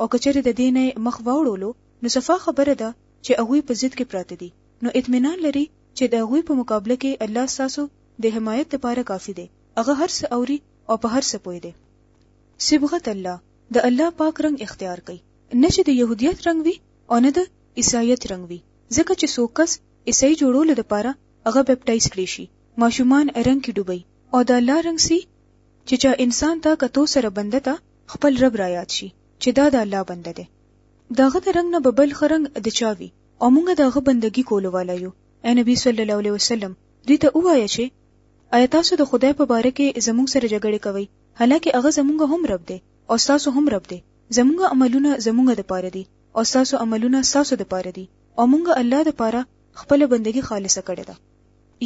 او که چېرې د دې نه یې مخ واوړولو نو صفا خبره ده چې هغوی په ضد کې پراته دي، نو اطمینان لري چې د هغوی په مقابله کې الله ستاسو د حمایت لپاره کافي دی، هغه هر څه اوري او په هر څه پوه دی. صبغة الله، د الله پاک رنګ اختیار کړئ، نه چې د یهودیت رنګ وي او نه د عیسایت رنګ وي، ځکه چې څوک کس عیسايي جوړولو لپاره هغه بپټایز کړی شي ماشومان رنګ کې ډوبي او د الله رنګ سي چې چا انسان ته کتو سره بنده ته خپل رب را یاد شي چې دا د الله بنده دی داغه د رنګ نه ببل خرنګ د چا وي او موږ داغه بندگی کولو والا یو اے نبی صلی الله علیه وسلم دوی ته ووایه چې آیا تاسو د خدای په باره کې زموږ سره جګړه کوي حالکه هغه زموږ هم رب دی او تاسو هم رب دی زموږ عملونه زموږ د پاره دي او تاسو عملونه تاسو د پاره دي او موږ الله د پاره خپل بندگی خالصه کړې ده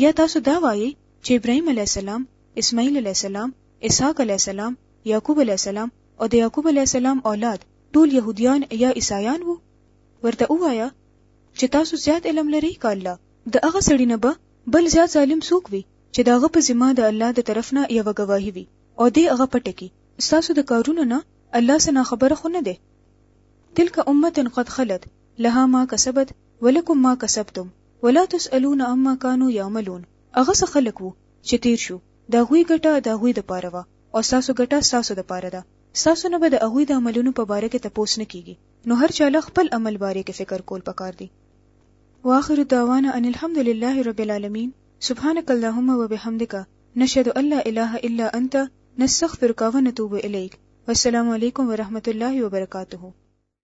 یا تاسو دا وایي چې ابراهیم علی السلام اسماعیل علی السلام اسحاق علی السلام یعقوب علی السلام او د یعقوب علی السلام اولاد ټول يهوديان یا عیسایان وو ورته وایا چې تاسو زیات علم لرئ ک الله د هغه سړی نه به بل زیات ظالم څوک وي چې داغه په ذمہ د الله د طرف نه یو گواهی وي او دې هغه پټه کی تاسو د کارونو نه الله سره خبره خو نه ده تلک امه قد خلت لها ما کسبت ولکم ما کسبتم ولا تسألون عما کانو یعملون هغه څه خلک وو چې تیر شو د هغوی ګټه د هغوی دپاره وه او ستاسو ګټه ستاسو دپاره ده ستاسو نه به د هغوی د عملونو په باره کې تپوس نه کیږي نو هر چاله خپل عمل باره کې فکر کول پکار دي واخر دعوانا ان الحمد لله رب العالمین سبحانك اللهم وبحمدك نشهد ان لا اله الا انت نستغفرك ونتوب الیک والسلام علیکم ورحمت الله وبرکاته